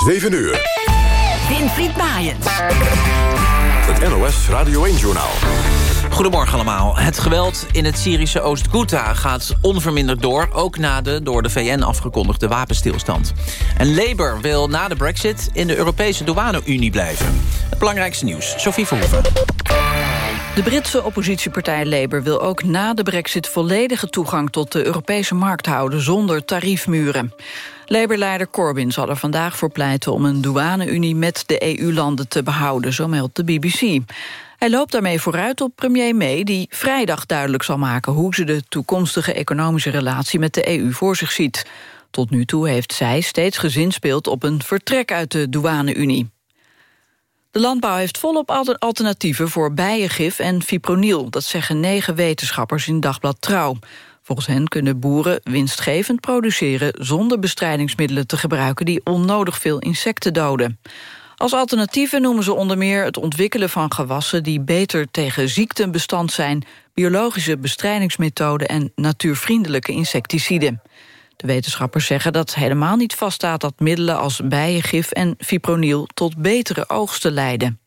7 uur. Winfried Maaiens. Het NOS Radio 1-journaal. Goedemorgen allemaal. Het geweld in het Syrische Oost-Ghouta gaat onverminderd door... ook na de door de VN afgekondigde wapenstilstand. En Labour wil na de brexit in de Europese douane-Unie blijven. Het belangrijkste nieuws, Sophie Verhoeven. De Britse oppositiepartij Labour wil ook na de brexit... volledige toegang tot de Europese markt houden zonder tariefmuren. Labour-leider Corbyn zal er vandaag voor pleiten... om een douane-unie met de EU-landen te behouden, zo meldt de BBC. Hij loopt daarmee vooruit op premier May... die vrijdag duidelijk zal maken hoe ze de toekomstige economische relatie... met de EU voor zich ziet. Tot nu toe heeft zij steeds gezinspeeld op een vertrek uit de douane-unie. De landbouw heeft volop alternatieven voor bijengif en fipronil. Dat zeggen negen wetenschappers in Dagblad Trouw. Volgens hen kunnen boeren winstgevend produceren... zonder bestrijdingsmiddelen te gebruiken die onnodig veel insecten doden. Als alternatieven noemen ze onder meer het ontwikkelen van gewassen... die beter tegen ziekten bestand zijn... biologische bestrijdingsmethoden en natuurvriendelijke insecticiden. De wetenschappers zeggen dat helemaal niet vaststaat... dat middelen als bijengif en fipronil tot betere oogsten leiden.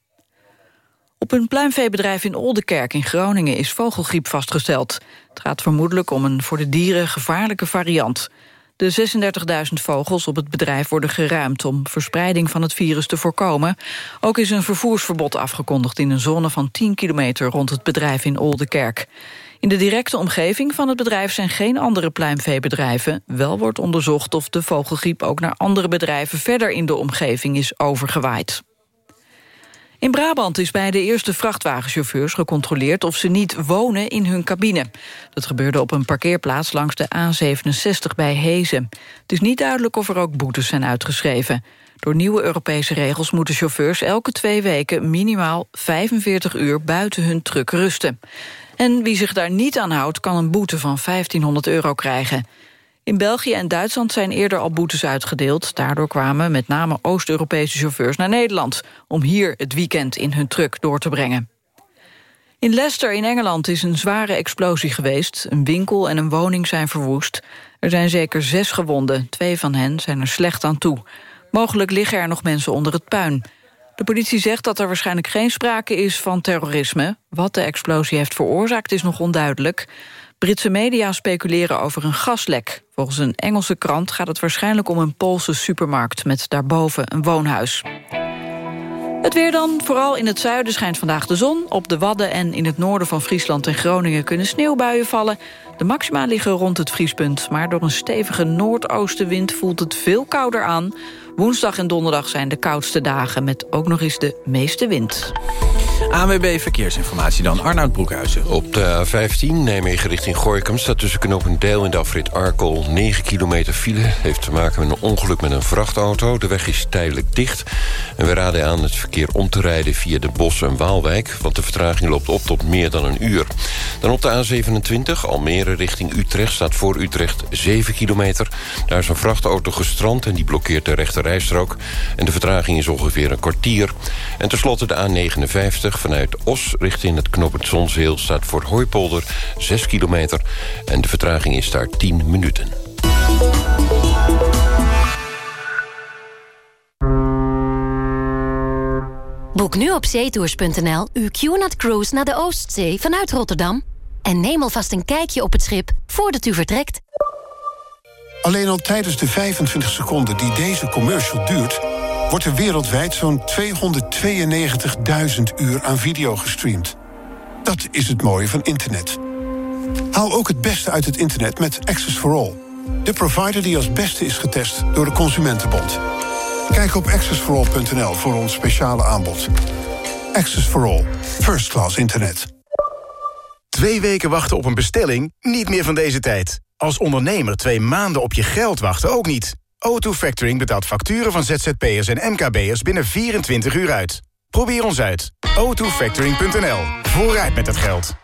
Op een pluimveebedrijf in Oldenkerk in Groningen is vogelgriep vastgesteld. Het gaat vermoedelijk om een voor de dieren gevaarlijke variant. De 36.000 vogels op het bedrijf worden geruimd... om verspreiding van het virus te voorkomen. Ook is een vervoersverbod afgekondigd... in een zone van 10 kilometer rond het bedrijf in Oldenkerk. In de directe omgeving van het bedrijf zijn geen andere pluimveebedrijven. Wel wordt onderzocht of de vogelgriep ook naar andere bedrijven... verder in de omgeving is overgewaaid. In Brabant is bij de eerste vrachtwagenchauffeurs gecontroleerd... of ze niet wonen in hun cabine. Dat gebeurde op een parkeerplaats langs de A67 bij Hezen. Het is niet duidelijk of er ook boetes zijn uitgeschreven. Door nieuwe Europese regels moeten chauffeurs elke twee weken... minimaal 45 uur buiten hun truck rusten. En wie zich daar niet aan houdt, kan een boete van 1500 euro krijgen. In België en Duitsland zijn eerder al boetes uitgedeeld. Daardoor kwamen met name Oost-Europese chauffeurs naar Nederland... om hier het weekend in hun truck door te brengen. In Leicester in Engeland is een zware explosie geweest. Een winkel en een woning zijn verwoest. Er zijn zeker zes gewonden. Twee van hen zijn er slecht aan toe. Mogelijk liggen er nog mensen onder het puin. De politie zegt dat er waarschijnlijk geen sprake is van terrorisme. Wat de explosie heeft veroorzaakt is nog onduidelijk. Britse media speculeren over een gaslek. Volgens een Engelse krant gaat het waarschijnlijk om een Poolse supermarkt... met daarboven een woonhuis. Het weer dan. Vooral in het zuiden schijnt vandaag de zon. Op de Wadden en in het noorden van Friesland en Groningen... kunnen sneeuwbuien vallen. De maxima liggen rond het vriespunt. Maar door een stevige noordoostenwind voelt het veel kouder aan. Woensdag en donderdag zijn de koudste dagen... met ook nog eens de meeste wind. ANWB Verkeersinformatie dan, Arnoud Broekhuizen. Op de A15 Nijmegen richting Gooikum staat tussen knooppunt Deel en de afrit Arkel 9 kilometer file. Heeft te maken met een ongeluk met een vrachtauto. De weg is tijdelijk dicht. En we raden aan het verkeer om te rijden via de Bos en Waalwijk... want de vertraging loopt op tot meer dan een uur. Dan op de A27 Almere richting Utrecht staat voor Utrecht 7 kilometer. Daar is een vrachtauto gestrand en die blokkeert de rechte rijstrook. En de vertraging is ongeveer een kwartier. En tenslotte de A59 vanuit Os richting het knooppunt Zonzeel... staat voor Hooipolder 6 kilometer en de vertraging is daar 10 minuten. Boek nu op zeetours.nl uw QNAT Cruise naar de Oostzee vanuit Rotterdam. En neem alvast een kijkje op het schip voordat u vertrekt. Alleen al tijdens de 25 seconden die deze commercial duurt wordt er wereldwijd zo'n 292.000 uur aan video gestreamd. Dat is het mooie van internet. Haal ook het beste uit het internet met Access for All. De provider die als beste is getest door de Consumentenbond. Kijk op accessforall.nl voor ons speciale aanbod. Access for All. First class internet. Twee weken wachten op een bestelling? Niet meer van deze tijd. Als ondernemer twee maanden op je geld wachten ook niet. O2 Factoring betaalt facturen van ZZP'ers en MKB'ers binnen 24 uur uit. Probeer ons uit. o2factoring.nl. Vooruit met het geld.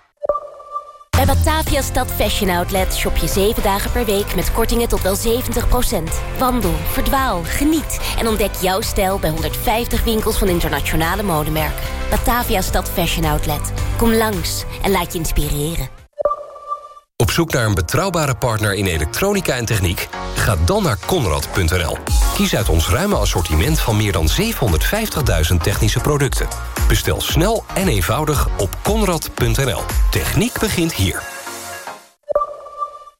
Bij Batavia Stad Fashion Outlet shop je 7 dagen per week met kortingen tot wel 70%. Wandel, verdwaal, geniet en ontdek jouw stijl bij 150 winkels van internationale modemerken. Batavia Stad Fashion Outlet. Kom langs en laat je inspireren. Op zoek naar een betrouwbare partner in elektronica en techniek? Ga dan naar Conrad.nl. Kies uit ons ruime assortiment van meer dan 750.000 technische producten. Bestel snel en eenvoudig op Conrad.nl. Techniek begint hier.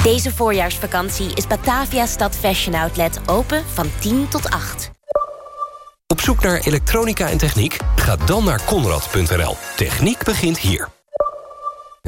Deze voorjaarsvakantie is Batavia Stad Fashion Outlet open van 10 tot 8. Op zoek naar elektronica en techniek? Ga dan naar Conrad.nl. Techniek begint hier.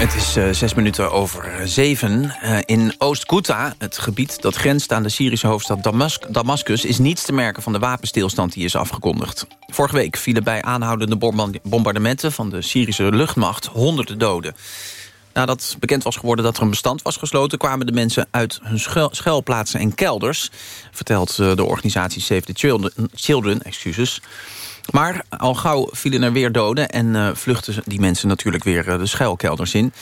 Het is uh, zes minuten over zeven. Uh, in Oost-Ghouta, het gebied dat grenst aan de Syrische hoofdstad Damask Damascus... is niets te merken van de wapenstilstand die is afgekondigd. Vorige week vielen bij aanhoudende bombardementen... van de Syrische luchtmacht honderden doden. Nadat bekend was geworden dat er een bestand was gesloten... kwamen de mensen uit hun schuil, schuilplaatsen en kelders... vertelt de organisatie Save the Children, Children excuses... Maar al gauw vielen er weer doden en uh, vluchten die mensen natuurlijk weer uh, de schuilkelders in.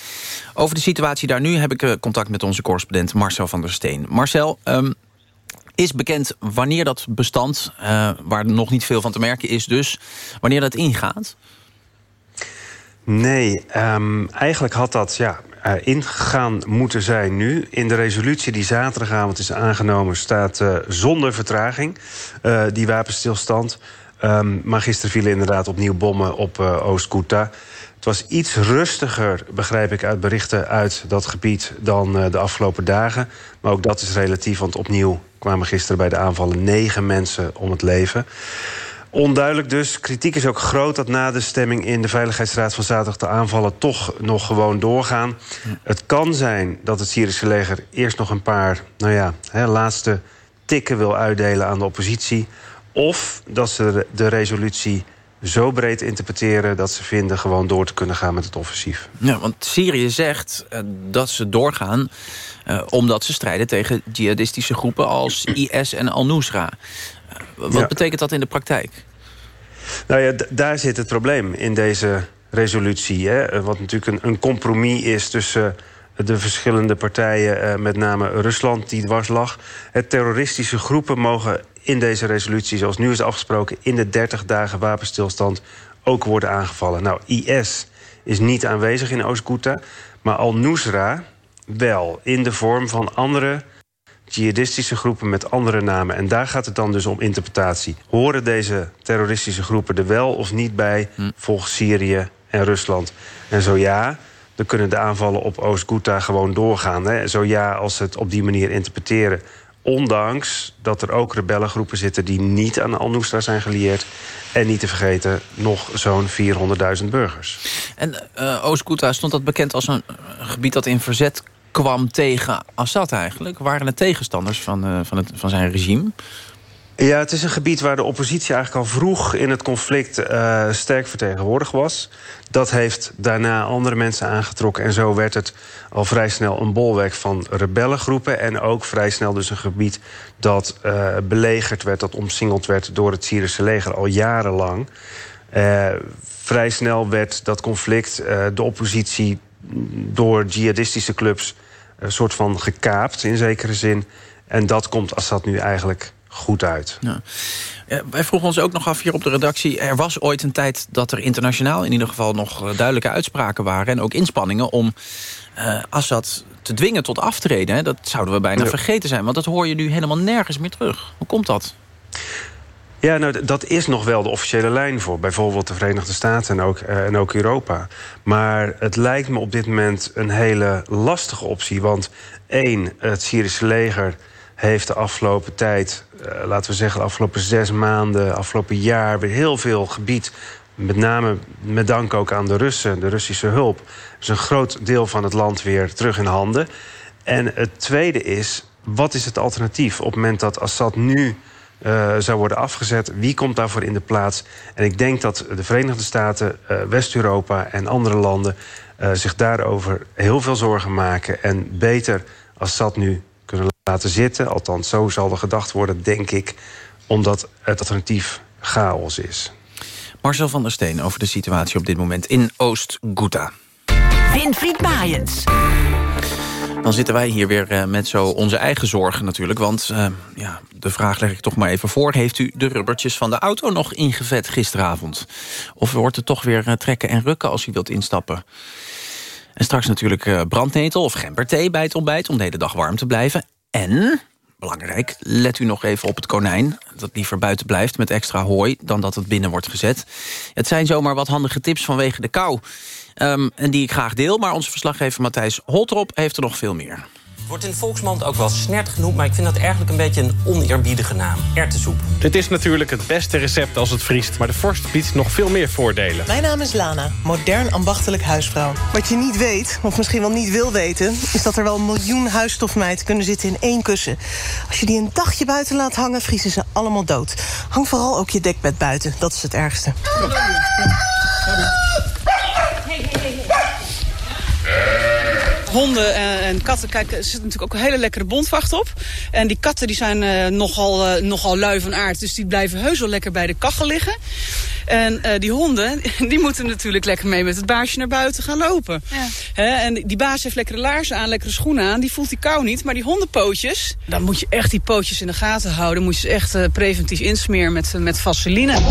Over de situatie daar nu heb ik uh, contact met onze correspondent Marcel van der Steen. Marcel, um, is bekend wanneer dat bestand, waar nog niet veel van te merken is dus, wanneer dat ingaat? Nee, um, eigenlijk had dat ja, ingegaan moeten zijn nu. In de resolutie die zaterdagavond is aangenomen... staat zonder vertraging die wapenstilstand. Um, maar gisteren vielen inderdaad opnieuw bommen op Oost-Ghouta. Het was iets rustiger, begrijp ik uit berichten uit dat gebied... dan de afgelopen dagen. Maar ook dat is relatief, want opnieuw kwamen gisteren bij de aanvallen... negen mensen om het leven. Onduidelijk dus. Kritiek is ook groot dat na de stemming in de Veiligheidsraad van zaterdag... de aanvallen toch nog gewoon doorgaan. Het kan zijn dat het Syrische leger eerst nog een paar... nou ja, hè, laatste tikken wil uitdelen aan de oppositie. Of dat ze de resolutie zo breed interpreteren... dat ze vinden gewoon door te kunnen gaan met het offensief. Ja, want Syrië zegt uh, dat ze doorgaan... Uh, omdat ze strijden tegen jihadistische groepen als IS en Al-Nusra. Uh, wat ja. betekent dat in de praktijk? Nou ja, daar zit het probleem in deze resolutie. Hè? Wat natuurlijk een, een compromis is tussen de verschillende partijen, met name Rusland, die dwars lag. Het terroristische groepen mogen in deze resolutie, zoals nu is afgesproken... in de 30 dagen wapenstilstand ook worden aangevallen. Nou, IS is niet aanwezig in Oost-Ghouta, maar Al-Nusra wel... in de vorm van andere jihadistische groepen met andere namen. En daar gaat het dan dus om interpretatie. Horen deze terroristische groepen er wel of niet bij... Hm. volgens Syrië en Rusland? En zo ja, dan kunnen de aanvallen op Oost-Ghouta gewoon doorgaan. Hè? Zo ja, als ze het op die manier interpreteren... Ondanks dat er ook rebellengroepen zitten die niet aan Al-Nusra zijn gelieerd. En niet te vergeten, nog zo'n 400.000 burgers. En uh, Oost-Ghouta stond dat bekend als een gebied dat in verzet kwam tegen Assad eigenlijk? Waren het tegenstanders van, uh, van, het, van zijn regime? Ja, het is een gebied waar de oppositie eigenlijk al vroeg in het conflict uh, sterk vertegenwoordigd was. Dat heeft daarna andere mensen aangetrokken. En zo werd het al vrij snel een bolwerk van rebellengroepen. En ook vrij snel dus een gebied dat uh, belegerd werd, dat omsingeld werd door het Syrische leger al jarenlang. Uh, vrij snel werd dat conflict, de oppositie door jihadistische clubs, een soort van gekaapt in zekere zin. En dat komt Assad nu eigenlijk goed uit. Ja. Ja, wij vroegen ons ook nog af hier op de redactie... er was ooit een tijd dat er internationaal in ieder geval... nog duidelijke uitspraken waren en ook inspanningen... om uh, Assad te dwingen tot aftreden. Hè? Dat zouden we bijna ja. vergeten zijn, want dat hoor je nu helemaal nergens meer terug. Hoe komt dat? Ja, nou, dat is nog wel de officiële lijn voor bijvoorbeeld de Verenigde Staten en ook, uh, en ook Europa. Maar het lijkt me op dit moment een hele lastige optie. Want één, het Syrische leger heeft de afgelopen tijd, uh, laten we zeggen... de afgelopen zes maanden, afgelopen jaar... weer heel veel gebied met name met dank ook aan de Russen, de Russische hulp... is een groot deel van het land weer terug in handen. En het tweede is, wat is het alternatief? Op het moment dat Assad nu uh, zou worden afgezet, wie komt daarvoor in de plaats? En ik denk dat de Verenigde Staten, uh, West-Europa en andere landen... Zich daarover heel veel zorgen maken... en beter Assad nu laten zitten. Althans, zo zal er gedacht worden, denk ik... omdat het alternatief chaos is. Marcel van der Steen over de situatie op dit moment in Oost-Ghouta. Winfried Maaiens. Dan zitten wij hier weer uh, met zo onze eigen zorgen natuurlijk. Want uh, ja, de vraag leg ik toch maar even voor. Heeft u de rubbertjes van de auto nog ingevet gisteravond? Of wordt het toch weer uh, trekken en rukken als u wilt instappen? En straks natuurlijk brandnetel of gemberthee bij het ontbijt... om de hele dag warm te blijven. En belangrijk, let u nog even op het konijn... dat liever buiten blijft met extra hooi dan dat het binnen wordt gezet. Het zijn zomaar wat handige tips vanwege de kou. Um, en die ik graag deel, maar onze verslaggever Matthijs Holtrop... heeft er nog veel meer. Wordt in volksmond ook wel snert genoemd... maar ik vind dat eigenlijk een beetje een oneerbiedige naam. Ertessoep. Het is natuurlijk het beste recept als het vriest... maar de vorst biedt nog veel meer voordelen. Mijn naam is Lana, modern ambachtelijk huisvrouw. Wat je niet weet, of misschien wel niet wil weten... is dat er wel een miljoen huisstofmeiden kunnen zitten in één kussen. Als je die een dagje buiten laat hangen, vriezen ze allemaal dood. Hang vooral ook je dekbed buiten, dat is het ergste. Honden en, katten, kijk, er zit natuurlijk ook een hele lekkere bondvacht op. En die katten die zijn uh, nogal, uh, nogal lui van aard, dus die blijven heus wel lekker bij de kachel liggen. En uh, die honden, die moeten natuurlijk lekker mee met het baasje naar buiten gaan lopen. Ja. en die baas heeft lekkere laarzen aan, lekkere schoenen aan. Die voelt die kou niet. Maar die hondenpootjes, dan moet je echt die pootjes in de gaten houden. Moet je ze echt uh, preventief insmeren met, met vaseline. Het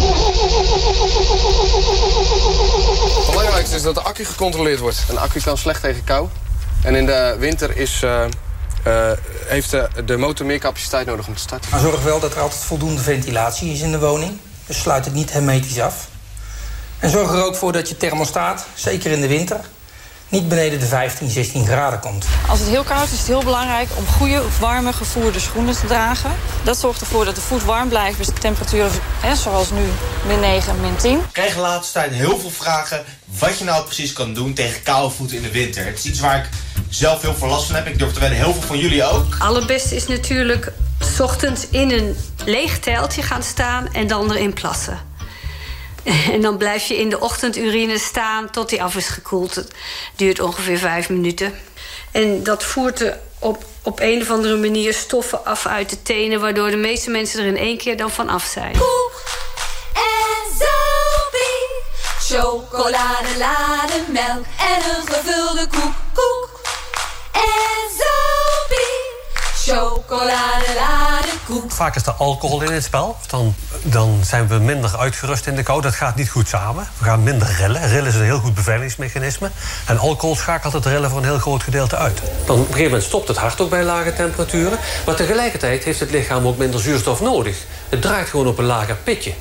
belangrijkste is dat de accu gecontroleerd wordt. Een accu kan slecht tegen kou. En in de winter is, uh, uh, heeft de, de motor meer capaciteit nodig om te starten. Maar zorg wel dat er altijd voldoende ventilatie is in de woning. Dus sluit het niet hermetisch af. En zorg er ook voor dat je thermostaat, zeker in de winter... niet beneden de 15, 16 graden komt. Als het heel koud is, is het heel belangrijk om goede, warme, gevoerde schoenen te dragen. Dat zorgt ervoor dat de voet warm blijft. Dus de temperatuur, hè, zoals nu, min 9, min 10. Ik krijg de laatste tijd heel veel vragen wat je nou precies kan doen tegen koude voeten in de winter. Het is iets waar ik zelf heel veel last van heb. Ik durf te wedden, heel veel van jullie ook. Allerbeste is natuurlijk s ochtends in een leeg teltje gaan staan en dan erin plassen. En dan blijf je in de ochtendurine staan tot die af is gekoeld. Het duurt ongeveer vijf minuten. En dat voert er op, op een of andere manier stoffen af uit de tenen... waardoor de meeste mensen er in één keer dan van af zijn. Koek en zopie, chocolade, melk en een gevulde koek. Koek en zopie, chocolade, koek. Vaak is er alcohol in het spel. Dan, dan zijn we minder uitgerust in de kou. Dat gaat niet goed samen. We gaan minder rillen. Rillen is een heel goed beveiligingsmechanisme. En alcohol schakelt het rillen voor een heel groot gedeelte uit. Dan op een gegeven moment stopt het hart ook bij lage temperaturen. Maar tegelijkertijd heeft het lichaam ook minder zuurstof nodig. Het draait gewoon op een lager pitje.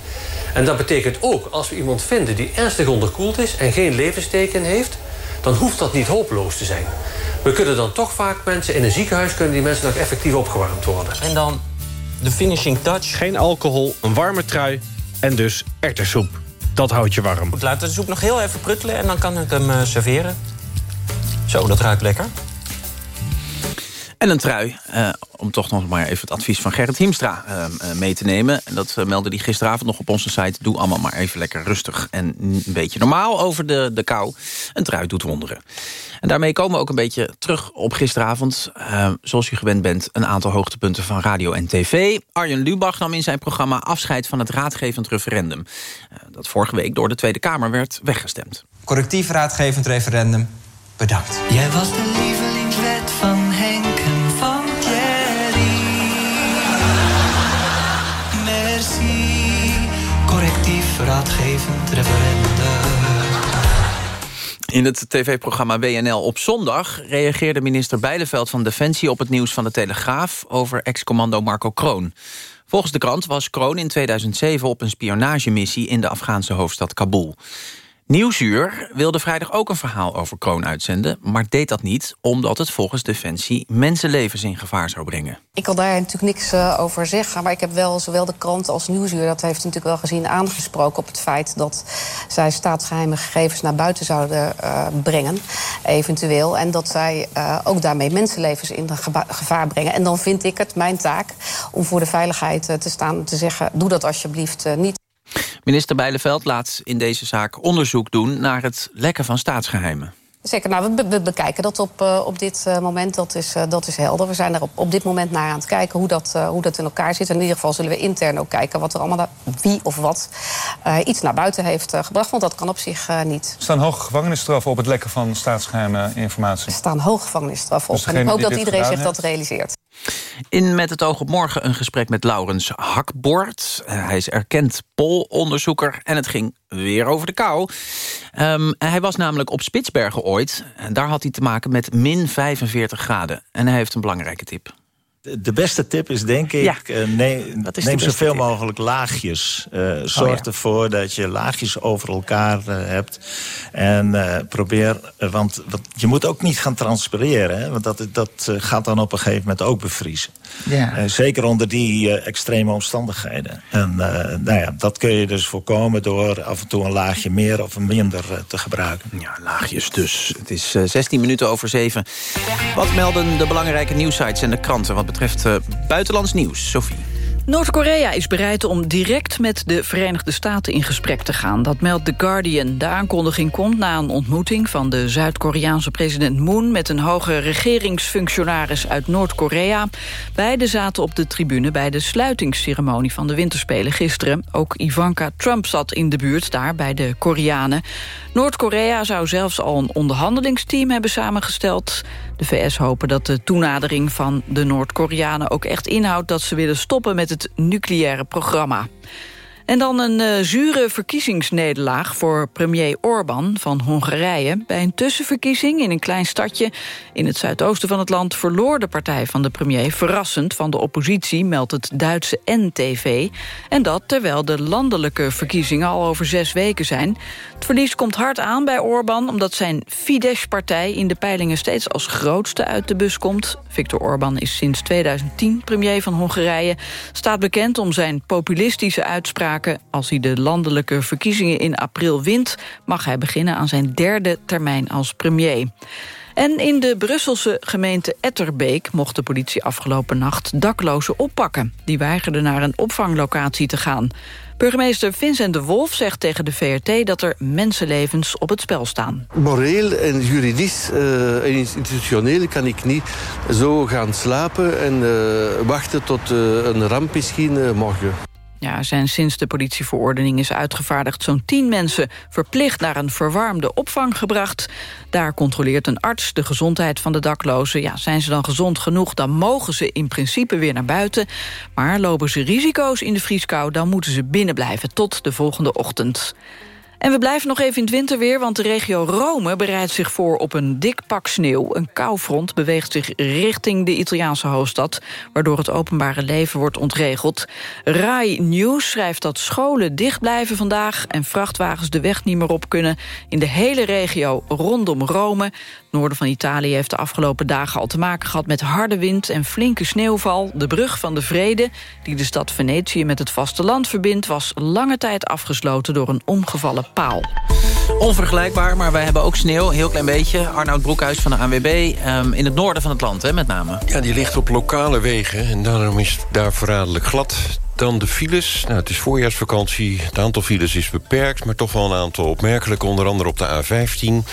En dat betekent ook, als we iemand vinden die ernstig onderkoeld is... en geen levensteken heeft, dan hoeft dat niet hopeloos te zijn. We kunnen dan toch vaak mensen in een ziekenhuis... kunnen die mensen nog effectief opgewarmd worden. En dan de finishing touch. Geen alcohol, een warme trui en dus erwtensoep. Dat houdt je warm. Goed, laat de soep nog heel even pruttelen en dan kan ik hem uh, serveren. Zo, dat ruikt lekker. En een trui, uh, om toch nog maar even het advies van Gerrit Hiemstra uh, mee te nemen. En dat meldde hij gisteravond nog op onze site. Doe allemaal maar even lekker rustig en een beetje normaal over de, de kou. Een trui doet wonderen. En daarmee komen we ook een beetje terug op gisteravond. Uh, zoals u gewend bent, een aantal hoogtepunten van radio en tv. Arjen Lubach nam in zijn programma afscheid van het raadgevend referendum. dat vorige week door de Tweede Kamer werd weggestemd. Correctief raadgevend referendum, bedankt. Jij was de lievelingswet van Henk referendum. In het tv-programma WNL op zondag reageerde minister Bijleveld van Defensie op het nieuws van de Telegraaf over ex-commando Marco Kroon. Volgens de krant was Kroon in 2007 op een spionagemissie in de Afghaanse hoofdstad Kabul. Nieuwsuur wilde vrijdag ook een verhaal over Kroon uitzenden... maar deed dat niet omdat het volgens Defensie mensenlevens in gevaar zou brengen. Ik kan daar natuurlijk niks uh, over zeggen, maar ik heb wel zowel de krant als Nieuwsuur... dat heeft natuurlijk wel gezien aangesproken op het feit... dat zij staatsgeheime gegevens naar buiten zouden uh, brengen, eventueel. En dat zij uh, ook daarmee mensenlevens in gevaar brengen. En dan vind ik het mijn taak om voor de veiligheid te staan... te zeggen, doe dat alsjeblieft niet. Minister Bijleveld laat in deze zaak onderzoek doen... naar het lekken van staatsgeheimen. Zeker, nou, we, we bekijken dat op, uh, op dit uh, moment, dat is, uh, dat is helder. We zijn er op, op dit moment naar aan het kijken hoe dat, hoe dat in elkaar zit. En in ieder geval zullen we intern ook kijken wat er allemaal, wie of wat, iets naar buiten heeft gebracht. Want dat kan op zich niet. Er staan hoge gevangenisstraffen op het lekken van staatsgeheime informatie? Er staan hoge gevangenisstraffen op. Dus en ik hoop dat iedereen zich dat realiseert. In Met het oog op morgen een gesprek met Laurens Hakbord. hij is erkend polonderzoeker en het ging weer over de kou. Um, hij was namelijk op Spitsbergen ooit. En daar had hij te maken met min 45 graden. En hij heeft een belangrijke tip. De beste tip is denk ik, ja. uh, neem, neem zoveel tip? mogelijk laagjes. Uh, zorg oh, ja. ervoor dat je laagjes over elkaar uh, hebt. En probeer, want, want, je moet ook niet gaan transpireren. Hè, want dat, dat gaat dan op een gegeven moment ook bevriezen. Ja. zeker onder die extreme omstandigheden. En nou ja, dat kun je dus voorkomen door af en toe een laagje meer of een minder te gebruiken. Ja, laagjes dus. Het is 16 minuten over 7. Wat melden de belangrijke nieuwsites en de kranten... Wat betreft uh, buitenlands nieuws. Sophie. Noord-Korea is bereid om direct met de Verenigde Staten in gesprek te gaan. Dat meldt The Guardian. De aankondiging komt na een ontmoeting van de Zuid-Koreaanse president Moon... met een hoge regeringsfunctionaris uit Noord-Korea. Beiden zaten op de tribune bij de sluitingsceremonie van de Winterspelen gisteren. Ook Ivanka Trump zat in de buurt daar bij de Koreanen. Noord-Korea zou zelfs al een onderhandelingsteam hebben samengesteld. De VS hopen dat de toenadering van de Noord-Koreanen ook echt inhoudt... dat ze willen stoppen met het nucleaire programma. En dan een uh, zure verkiezingsnederlaag voor premier Orbán van Hongarije. Bij een tussenverkiezing in een klein stadje in het zuidoosten van het land... verloor de partij van de premier verrassend van de oppositie... meldt het Duitse NTV. En dat terwijl de landelijke verkiezingen al over zes weken zijn. Het verlies komt hard aan bij Orbán... omdat zijn Fidesz-partij in de peilingen steeds als grootste uit de bus komt. Viktor Orbán is sinds 2010 premier van Hongarije. Staat bekend om zijn populistische uitspraken als hij de landelijke verkiezingen in april wint... mag hij beginnen aan zijn derde termijn als premier. En in de Brusselse gemeente Etterbeek mocht de politie afgelopen nacht daklozen oppakken. Die weigerden naar een opvanglocatie te gaan. Burgemeester Vincent de Wolf zegt tegen de VRT dat er mensenlevens op het spel staan. Moreel en juridisch uh, en institutioneel kan ik niet zo gaan slapen en uh, wachten tot uh, een ramp misschien morgen. Ja, zijn sinds de politieverordening is uitgevaardigd... zo'n tien mensen verplicht naar een verwarmde opvang gebracht. Daar controleert een arts de gezondheid van de daklozen. Ja, zijn ze dan gezond genoeg, dan mogen ze in principe weer naar buiten. Maar lopen ze risico's in de vrieskou... dan moeten ze binnen blijven tot de volgende ochtend. En we blijven nog even in het winterweer, want de regio Rome bereidt zich voor op een dik pak sneeuw. Een koufront beweegt zich richting de Italiaanse hoofdstad, waardoor het openbare leven wordt ontregeld. Rai News schrijft dat scholen dicht blijven vandaag en vrachtwagens de weg niet meer op kunnen in de hele regio rondom Rome. Het noorden van Italië heeft de afgelopen dagen al te maken gehad met harde wind en flinke sneeuwval. De brug van de Vrede, die de stad Venetië met het vasteland verbindt, was lange tijd afgesloten door een omgevallen paal. Onvergelijkbaar, maar wij hebben ook sneeuw, een heel klein beetje. Arnoud Broekhuis van de ANWB, um, in het noorden van het land hè, met name. Ja, die ligt op lokale wegen en daarom is het daar verraderlijk glad. Dan de files. Nou, het is voorjaarsvakantie. Het aantal files is beperkt, maar toch wel een aantal opmerkelijke. Onder andere op de A15.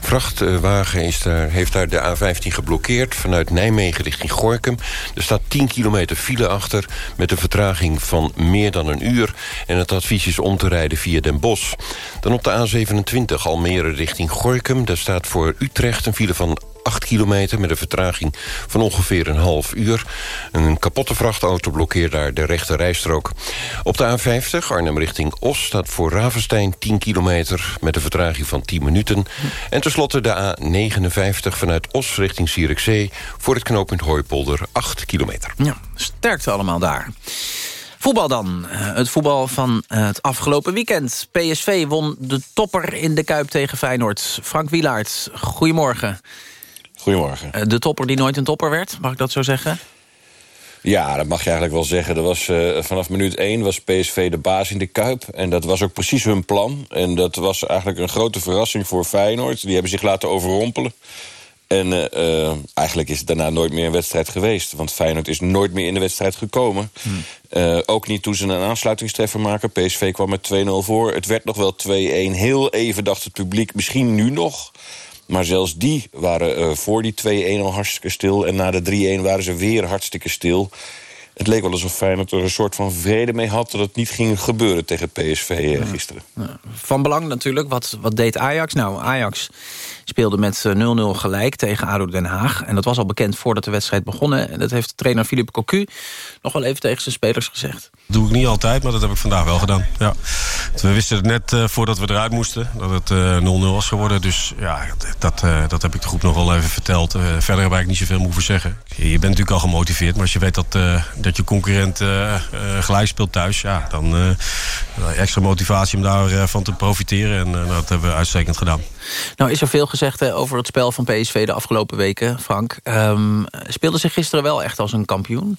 Vrachtwagen is daar, heeft daar de A15 geblokkeerd... vanuit Nijmegen richting Gorkum. Er staat 10 kilometer file achter... met een vertraging van meer dan een uur. En het advies is om te rijden via Den Bosch. Dan op de A27 Almere richting Gorkum. Daar staat voor Utrecht een file van 8 kilometer met een vertraging van ongeveer een half uur. Een kapotte vrachtauto blokkeert daar de rechte rijstrook. Op de A50 Arnhem richting Os staat voor Ravenstein 10 kilometer... met een vertraging van 10 minuten. En tenslotte de A59 vanuit Os richting Zierikzee... voor het knooppunt Hooipolder 8 kilometer. Ja, sterkte allemaal daar. Voetbal dan. Eh, het voetbal van eh, het afgelopen weekend. PSV won de topper in de Kuip tegen Feyenoord. Frank Wielaert, goedemorgen. Goedemorgen. Eh, de topper die nooit een topper werd, mag ik dat zo zeggen? Ja, dat mag je eigenlijk wel zeggen. Dat was, vanaf minuut 1 was PSV de baas in de Kuip. En dat was ook precies hun plan. En dat was eigenlijk een grote verrassing voor Feyenoord. Die hebben zich laten overrompelen. En uh, eigenlijk is het daarna nooit meer een wedstrijd geweest. Want Feyenoord is nooit meer in de wedstrijd gekomen. Hmm. Ook niet toen ze een aansluitingstreffer maken. PSV kwam met 2-0 voor. Het werd nog wel 2-1. Heel even dacht het publiek, misschien nu nog. Maar zelfs die waren uh, voor die 2-1 al hartstikke stil. En na de 3-1 waren ze weer hartstikke stil. Het leek wel alsof Feyenoord er een soort van vrede mee had... dat het niet ging gebeuren tegen PSV gisteren. Van belang natuurlijk, wat, wat deed Ajax? Nou, Ajax speelde met 0-0 eh, gelijk tegen ADO Den Haag. En dat was al bekend voordat de wedstrijd begon. En dat heeft trainer Philippe Cocu nog wel even tegen zijn spelers gezegd. Dat doe ik niet altijd, maar dat heb ik vandaag wel gedaan. Ja. We wisten het net uh, voordat we eruit moesten, dat het 0-0 uh, was geworden. Dus ja, dat, dat heb ik de groep nog wel even verteld. verder heb ik niet zoveel meer hoeven zeggen. Je bent natuurlijk al gemotiveerd, maar als je weet dat, dat je concurrent gelijk speelt thuis... Ja, dan extra motivatie om daarvan te profiteren. En dat hebben we uitstekend gedaan. Nou is er veel gezegd over het spel van PSV de afgelopen weken, Frank. Um, speelde ze gisteren wel echt als een kampioen?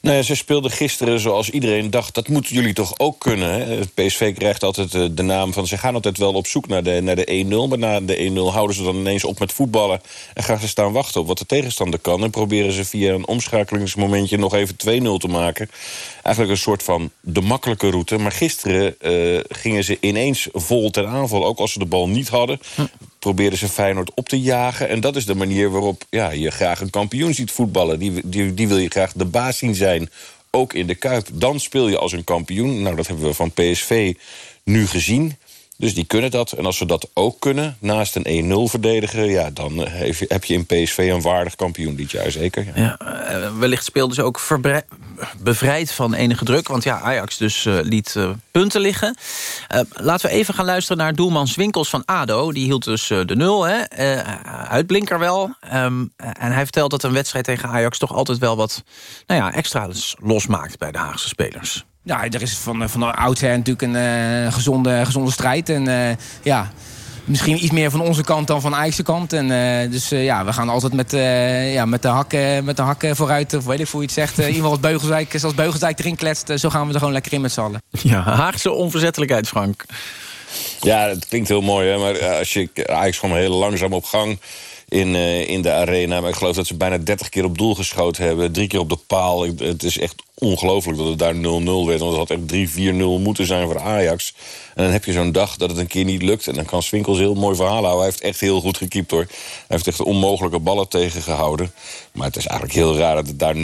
Nou ja, ze speelden gisteren zoals iedereen dacht... dat moeten jullie toch ook kunnen. Hè? PSV krijgt altijd eh, de naam van... ze gaan altijd wel op zoek naar de, naar de 1-0... maar na de 1-0 houden ze dan ineens op met voetballen... en gaan ze staan wachten op wat de tegenstander kan... en proberen ze via een omschakelingsmomentje nog even 2-0 te maken. Eigenlijk een soort van de makkelijke route. Maar gisteren uh, gingen ze ineens vol ten aanval... ook als ze de bal niet hadden. Hm probeerden ze Feyenoord op te jagen. En dat is de manier waarop ja, je graag een kampioen ziet voetballen. Die, die, die wil je graag de baas zien zijn, ook in de Kuip. Dan speel je als een kampioen. Nou, dat hebben we van PSV nu gezien. Dus die kunnen dat. En als ze dat ook kunnen, naast een 1-0 verdedigen... Ja, dan eh, heb je in PSV een waardig kampioen dit jaar, zeker. Ja. eh, wellicht speelden ze ook bevrijd van enige druk. Want ja, Ajax dus uh, liet punten liggen. Laten we even gaan luisteren naar doelman Winkels van ADO. Die hield dus de nul, hè? uitblinker wel. Um, en hij vertelt dat een wedstrijd tegen Ajax... toch altijd wel wat nou ja, extra's losmaakt bij de Haagse spelers. Ja, er is van, van oudsher natuurlijk een uh, gezonde, gezonde strijd. En uh, ja, misschien iets meer van onze kant dan van Ajax kant. En, uh, dus ja, we gaan altijd met, ja, met, de hakken, met de hakken vooruit. Of weet ik hoe je het zegt. in ieder geval als Beugelsdijk, zoals Beugelsdijk erin kletst. zo gaan we er gewoon lekker in met z'n allen. Ja, Haagse onverzettelijkheid, Frank. Ja, het klinkt heel mooi, hè? maar als je Ajax gewoon heel langzaam op gang in, uh, in de arena. Maar ik geloof dat ze bijna 30 keer op doel geschoten hebben. Drie keer op de paal. Het is echt ongelooflijk dat het daar 0-0 werd. Want het had echt 3-4-0 moeten zijn voor Ajax. En dan heb je zo'n dag dat het een keer niet lukt. En dan kan Swinkels heel mooi verhaal houden. Hij heeft echt heel goed gekiept hoor. Hij heeft echt onmogelijke ballen tegengehouden. Maar het is eigenlijk heel raar dat het daar 0-0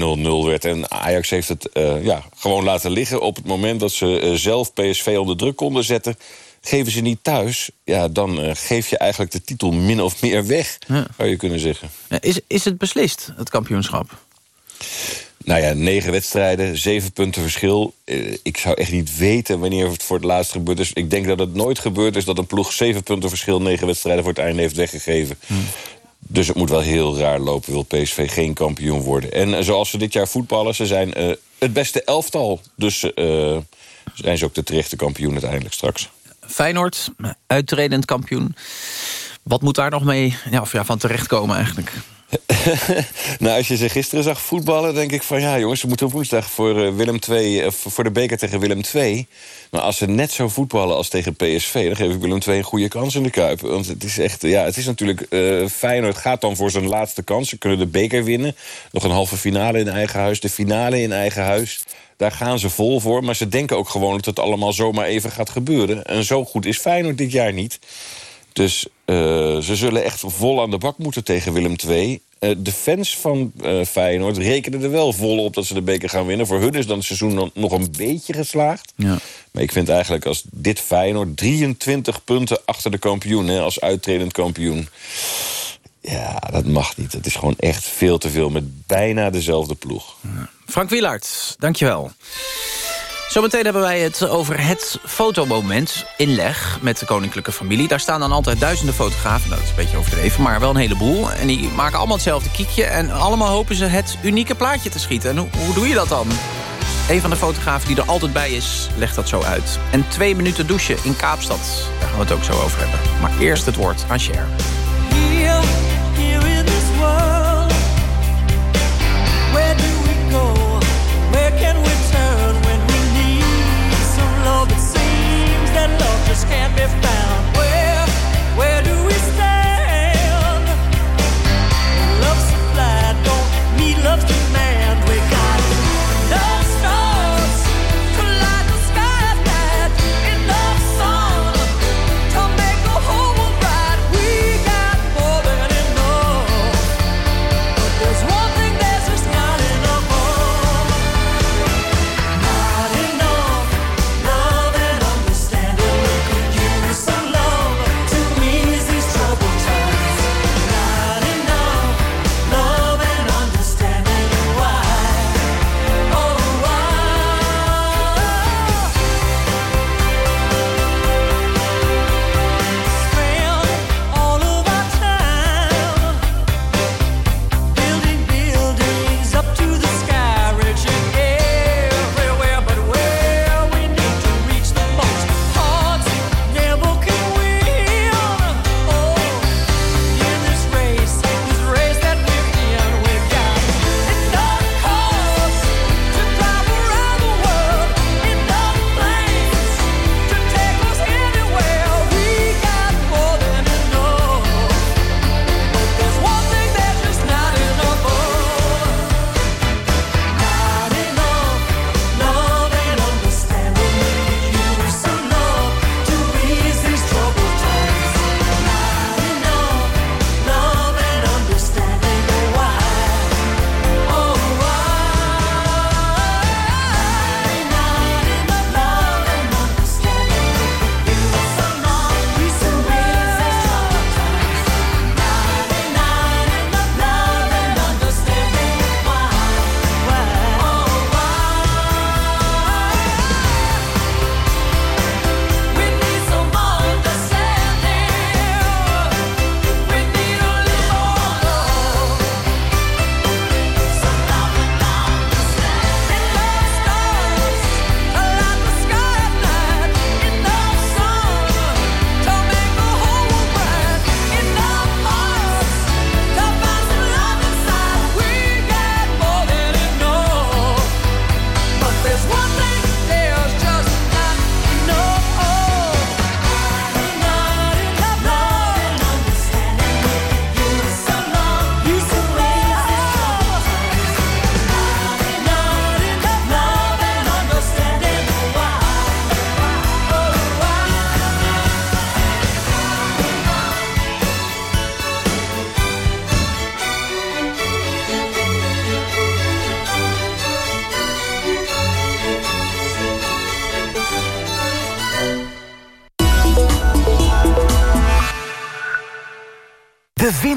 werd. En Ajax heeft het uh, ja, gewoon laten liggen op het moment dat ze uh, zelf PSV onder druk konden zetten geven ze niet thuis... ja, dan uh, geef je eigenlijk de titel min of meer weg, ja. zou je kunnen zeggen. Is, is het beslist, het kampioenschap? Nou ja, negen wedstrijden, zeven punten verschil. Uh, ik zou echt niet weten wanneer het voor het laatst gebeurd is. Ik denk dat het nooit gebeurd is dat een ploeg zeven punten verschil... negen wedstrijden voor het einde heeft weggegeven. Hm. Dus het moet wel heel raar lopen, wil PSV geen kampioen worden. En uh, zoals ze dit jaar voetballen, ze zijn uh, het beste elftal. Dus zijn ze ook de terechte kampioen uiteindelijk straks. Feyenoord, uittredend kampioen. Wat moet daar nog mee ja, of ja, van terechtkomen eigenlijk? nou, als je ze gisteren zag voetballen, denk ik van... ja, jongens, ze moeten woensdag voor, uh, Willem II, uh, voor de beker tegen Willem II. Maar als ze net zo voetballen als tegen PSV... dan geef ik Willem II een goede kans in de Kuip. Want het is echt, ja, het is natuurlijk... Uh, Feyenoord gaat dan voor zijn laatste kans. Ze kunnen de beker winnen. Nog een halve finale in eigen huis. De finale in eigen huis. Daar gaan ze vol voor. Maar ze denken ook gewoon dat het allemaal zomaar even gaat gebeuren. En zo goed is Feyenoord dit jaar niet. Dus ze zullen echt vol aan de bak moeten tegen Willem II. Uh, de fans van uh, Feyenoord rekenen er wel vol op dat ze de beker gaan winnen. Voor hun is dan het seizoen dan nog een beetje geslaagd. Ja. Maar ik vind eigenlijk als dit Feyenoord 23 punten achter de kampioen... Hè, als uittredend kampioen... Ja, dat mag niet. Het is gewoon echt veel te veel met bijna dezelfde ploeg. Frank Wielaert, dankjewel. Zometeen hebben wij het over het fotomoment inleg met de koninklijke familie. Daar staan dan altijd duizenden fotografen, dat is een beetje overdreven, maar wel een heleboel. En die maken allemaal hetzelfde kiekje en allemaal hopen ze het unieke plaatje te schieten. En hoe, hoe doe je dat dan? Een van de fotografen die er altijd bij is, legt dat zo uit. En twee minuten douchen in Kaapstad, daar gaan we het ook zo over hebben. Maar eerst het woord aan Cher. Found.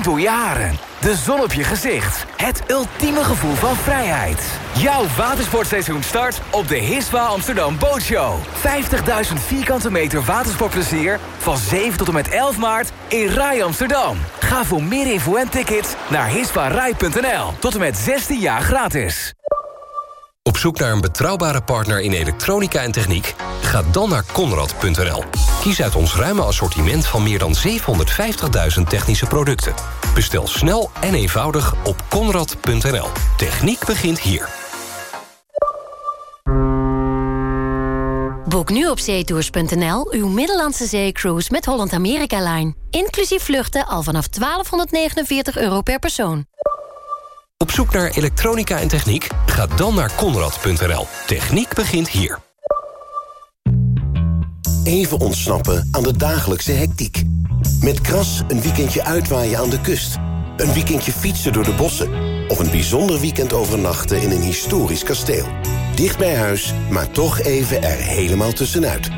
De zon op je gezicht. Het ultieme gevoel van vrijheid. Jouw watersportseizoen start op de Hiswa Amsterdam Bootshow. 50.000 vierkante meter watersportplezier van 7 tot en met 11 maart in Rai Amsterdam. Ga voor meer info en tickets naar hiswarai.nl. Tot en met 16 jaar gratis. Op zoek naar een betrouwbare partner in elektronica en techniek? Ga dan naar Conrad.nl. Kies uit ons ruime assortiment van meer dan 750.000 technische producten. Bestel snel en eenvoudig op Conrad.nl. Techniek begint hier. Boek nu op zeetours.nl uw Middellandse zeecruise met Holland America Line. Inclusief vluchten al vanaf 1249 euro per persoon. Op zoek naar elektronica en techniek? Ga dan naar Conrad.nl. Techniek begint hier. Even ontsnappen aan de dagelijkse hectiek. Met Kras een weekendje uitwaaien aan de kust. Een weekendje fietsen door de bossen. Of een bijzonder weekend overnachten in een historisch kasteel. Dicht bij huis, maar toch even er helemaal tussenuit.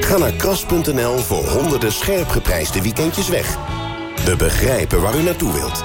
Ga naar kras.nl voor honderden scherp geprijsde weekendjes weg. We begrijpen waar u naartoe wilt.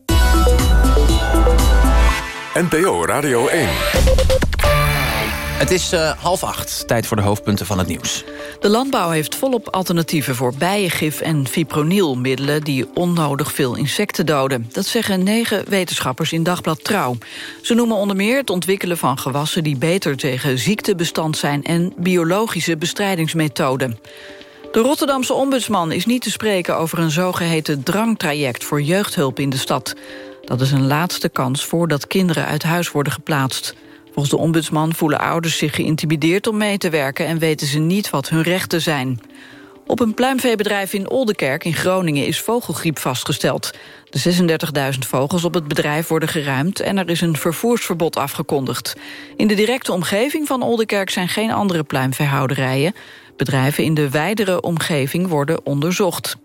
NPO Radio 1. Het is uh, half acht, tijd voor de hoofdpunten van het nieuws. De landbouw heeft volop alternatieven voor bijengif en fipronil... middelen die onnodig veel insecten doden. Dat zeggen negen wetenschappers in Dagblad Trouw. Ze noemen onder meer het ontwikkelen van gewassen... die beter tegen ziekte bestand zijn en biologische bestrijdingsmethoden. De Rotterdamse ombudsman is niet te spreken over een zogeheten drangtraject voor jeugdhulp in de stad. Dat is een laatste kans voordat kinderen uit huis worden geplaatst. Volgens de ombudsman voelen ouders zich geïntimideerd om mee te werken... en weten ze niet wat hun rechten zijn. Op een pluimveebedrijf in Oldenkerk in Groningen is vogelgriep vastgesteld. De 36.000 vogels op het bedrijf worden geruimd... en er is een vervoersverbod afgekondigd. In de directe omgeving van Oldenkerk zijn geen andere pluimveehouderijen. Bedrijven in de wijdere omgeving worden onderzocht.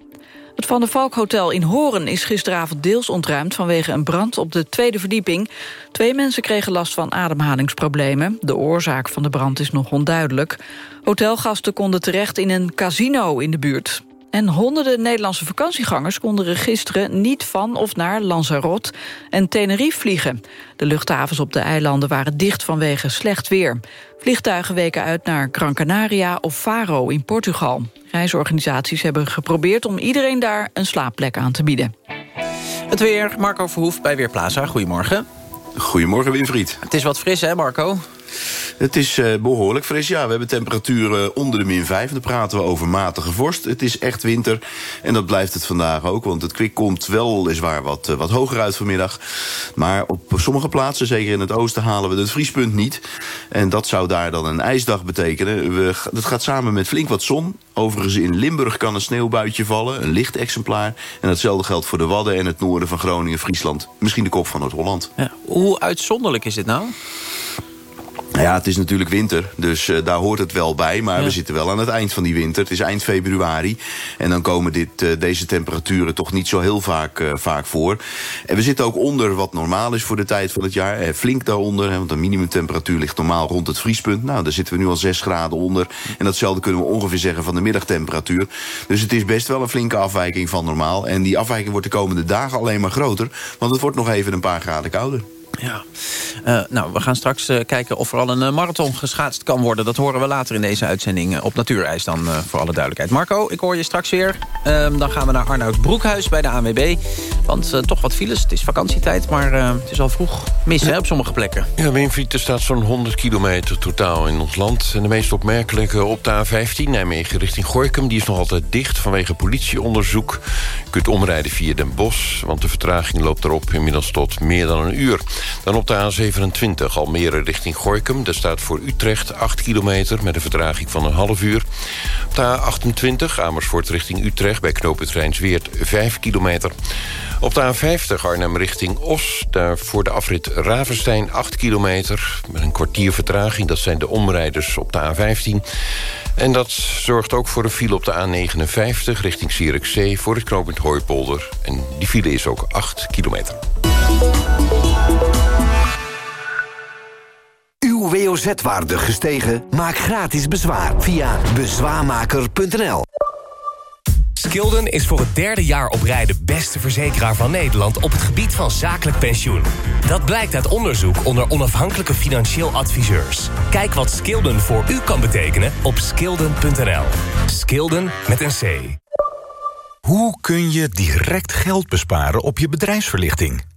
Het Van der Valk Hotel in Horen is gisteravond deels ontruimd... vanwege een brand op de tweede verdieping. Twee mensen kregen last van ademhalingsproblemen. De oorzaak van de brand is nog onduidelijk. Hotelgasten konden terecht in een casino in de buurt. En honderden Nederlandse vakantiegangers konden gisteren niet van of naar Lanzarote en Tenerife vliegen. De luchthavens op de eilanden waren dicht vanwege slecht weer. Vliegtuigen weken uit naar Gran Canaria of Faro in Portugal. Reisorganisaties hebben geprobeerd om iedereen daar een slaapplek aan te bieden. Het weer, Marco Verhoef bij Weerplaza. Goedemorgen. Goedemorgen, Winfried. Het is wat fris, hè, Marco? Het is uh, behoorlijk fris, ja. We hebben temperaturen onder de min 5. Dan praten we over matige vorst. Het is echt winter. En dat blijft het vandaag ook. Want het kwik komt weliswaar wat, uh, wat hoger uit vanmiddag. Maar op sommige plaatsen, zeker in het oosten, halen we het vriespunt niet. En dat zou daar dan een ijsdag betekenen. We, dat gaat samen met flink wat zon. Overigens in Limburg kan een sneeuwbuitje vallen. Een licht exemplaar. En datzelfde geldt voor de Wadden en het noorden van Groningen, Friesland. Misschien de kop van Noord-Holland. Ja. Hoe uitzonderlijk is dit nou? Ja, het is natuurlijk winter, dus uh, daar hoort het wel bij. Maar ja. we zitten wel aan het eind van die winter. Het is eind februari. En dan komen dit, uh, deze temperaturen toch niet zo heel vaak, uh, vaak voor. En we zitten ook onder wat normaal is voor de tijd van het jaar. flink daaronder, hè, want de minimumtemperatuur ligt normaal rond het vriespunt. Nou, daar zitten we nu al 6 graden onder. En datzelfde kunnen we ongeveer zeggen van de middagtemperatuur. Dus het is best wel een flinke afwijking van normaal. En die afwijking wordt de komende dagen alleen maar groter. Want het wordt nog even een paar graden kouder. Ja, uh, nou, we gaan straks uh, kijken of er al een uh, marathon geschaatst kan worden. Dat horen we later in deze uitzending op natuurijs dan, voor alle duidelijkheid. Marco, ik hoor je straks weer. Ehm, dan gaan we naar Arnoud Broekhuis bij de ANWB. Want toch wat files, het is vakantietijd, maar het is al vroeg mis hè, op sommige plekken. Ja, Winfried, er staat zo'n 100 kilometer totaal in ons land. En de meest opmerkelijke op de A15, Nijmegen richting Gorkum... die is nog altijd dicht vanwege politieonderzoek. Je kunt omrijden via Den Bosch, want de vertraging loopt erop inmiddels tot meer dan een uur. Dan op de A27 Almere richting Gorkum. Daar staat voor Utrecht 8 kilometer met een vertraging van een half uur. Op de A28 Amersfoort richting Utrecht bij knooppunt Rijnsweert 5 kilometer. Op de A50 Arnhem richting Os. Daar voor de afrit Ravenstein 8 kilometer. Met een kwartier vertraging. Dat zijn de omrijders op de A15. En dat zorgt ook voor een file op de A59 richting Zierikzee... voor het knooppunt Hooipolder. En die file is ook 8 kilometer. Uw WOZ-waarde gestegen? Maak gratis bezwaar via bezwaarmaker.nl. Skilden is voor het derde jaar op rij de beste verzekeraar van Nederland... op het gebied van zakelijk pensioen. Dat blijkt uit onderzoek onder onafhankelijke financieel adviseurs. Kijk wat Skilden voor u kan betekenen op skilden.nl. Skilden met een C. Hoe kun je direct geld besparen op je bedrijfsverlichting?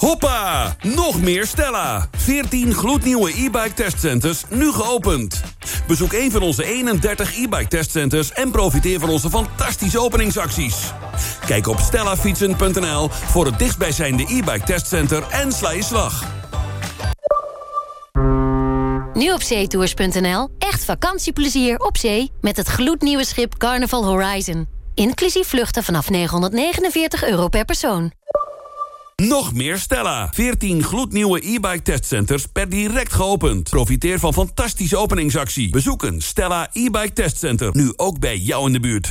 Hoppa! Nog meer Stella. 14 gloednieuwe e-bike testcenters, nu geopend. Bezoek een van onze 31 e-bike testcenters... en profiteer van onze fantastische openingsacties. Kijk op stellafietsen.nl voor het dichtstbijzijnde e-bike testcenter... en sla je slag. Nu op zeetours.nl. Echt vakantieplezier op zee met het gloednieuwe schip Carnival Horizon. Inclusief vluchten vanaf 949 euro per persoon. Nog meer Stella. 14 gloednieuwe e-bike testcenters per direct geopend. Profiteer van fantastische openingsactie. Bezoek een Stella e-bike testcenter. Nu ook bij jou in de buurt.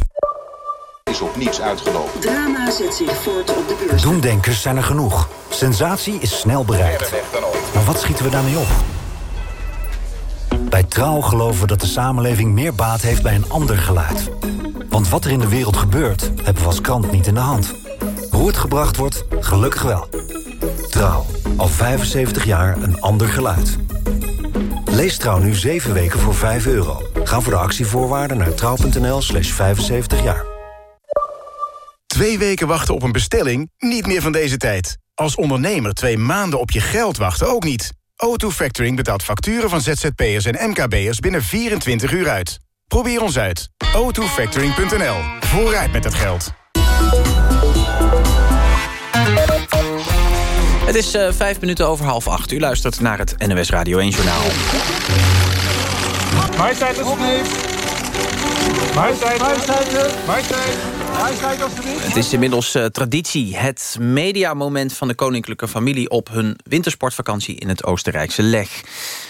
Is op niets uitgelopen. Drama zet zich voort op de beurs. Doemdenkers zijn er genoeg. Sensatie is snel bereikt. Maar wat schieten we daarmee op? Bij Trouw geloven we dat de samenleving meer baat heeft bij een ander geluid. Want wat er in de wereld gebeurt, hebben we als krant niet in de hand. Hoe het gebracht wordt, gelukkig wel. Trouw, al 75 jaar een ander geluid. Lees Trouw nu 7 weken voor 5 euro. Ga voor de actievoorwaarden naar trouw.nl slash 75 jaar. Twee weken wachten op een bestelling? Niet meer van deze tijd. Als ondernemer twee maanden op je geld wachten ook niet. O2 Factoring betaalt facturen van ZZP'ers en MKB'ers binnen 24 uur uit. Probeer ons uit. o2factoring.nl. Vooruit met het geld. Het is uh, vijf minuten over half acht. U luistert naar het NOS Radio 1 Journaal. Alsjeblieft. Majesteit. Majesteit, alsjeblieft. Het is inmiddels uh, traditie. Het mediamoment van de koninklijke familie... op hun wintersportvakantie in het Oostenrijkse Leg.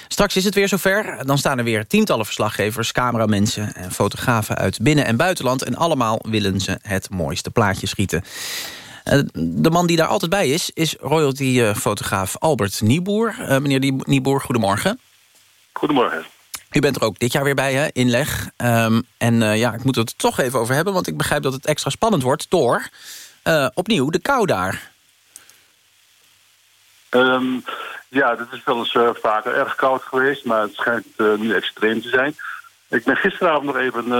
Straks is het weer zover. Dan staan er weer tientallen verslaggevers, cameramensen... en fotografen uit binnen- en buitenland. En allemaal willen ze het mooiste plaatje schieten. Uh, de man die daar altijd bij is, is royalty-fotograaf Albert Nieboer. Uh, meneer Nieboer, goedemorgen. Goedemorgen. U bent er ook dit jaar weer bij, hè, inleg. Um, en uh, ja, ik moet het er toch even over hebben... want ik begrijp dat het extra spannend wordt door... Uh, opnieuw de kou daar. Um, ja, het is wel eens uh, vaker erg koud geweest... maar het schijnt nu extreem te zijn. Ik ben gisteravond nog even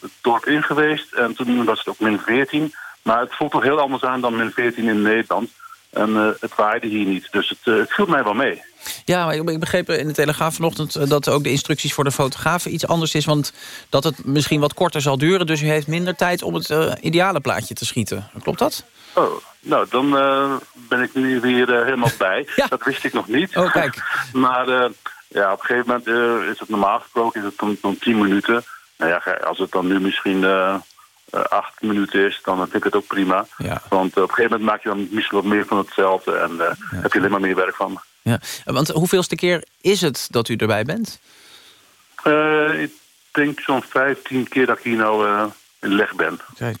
het dorp in geweest... en toen was het ook min 14. Maar het voelt toch heel anders aan dan min 14 in Nederland... En uh, het waaide hier niet, dus het, uh, het viel mij wel mee. Ja, maar ik begreep in de Telegraaf vanochtend... dat ook de instructies voor de fotografen iets anders is... want dat het misschien wat korter zal duren... dus u heeft minder tijd om het uh, ideale plaatje te schieten. Klopt dat? Oh, nou, dan ben ik nu weer helemaal bij. ja. Dat wist ik nog niet. Oh, kijk. maar ja, op een gegeven moment is het normaal gesproken is het dan, dan 10 minuten. Nou ja, als het dan nu misschien... Uh, acht minuten is, dan vind ik het ook prima. Ja. Want uh, op een gegeven moment maak je dan misschien wat meer van hetzelfde... en ja. heb je alleen maar meer werk van. Ja. Want hoeveelste keer is het dat u erbij bent? ik denk zo'n 15 keer dat ik hier nou in leg ben. Kijk.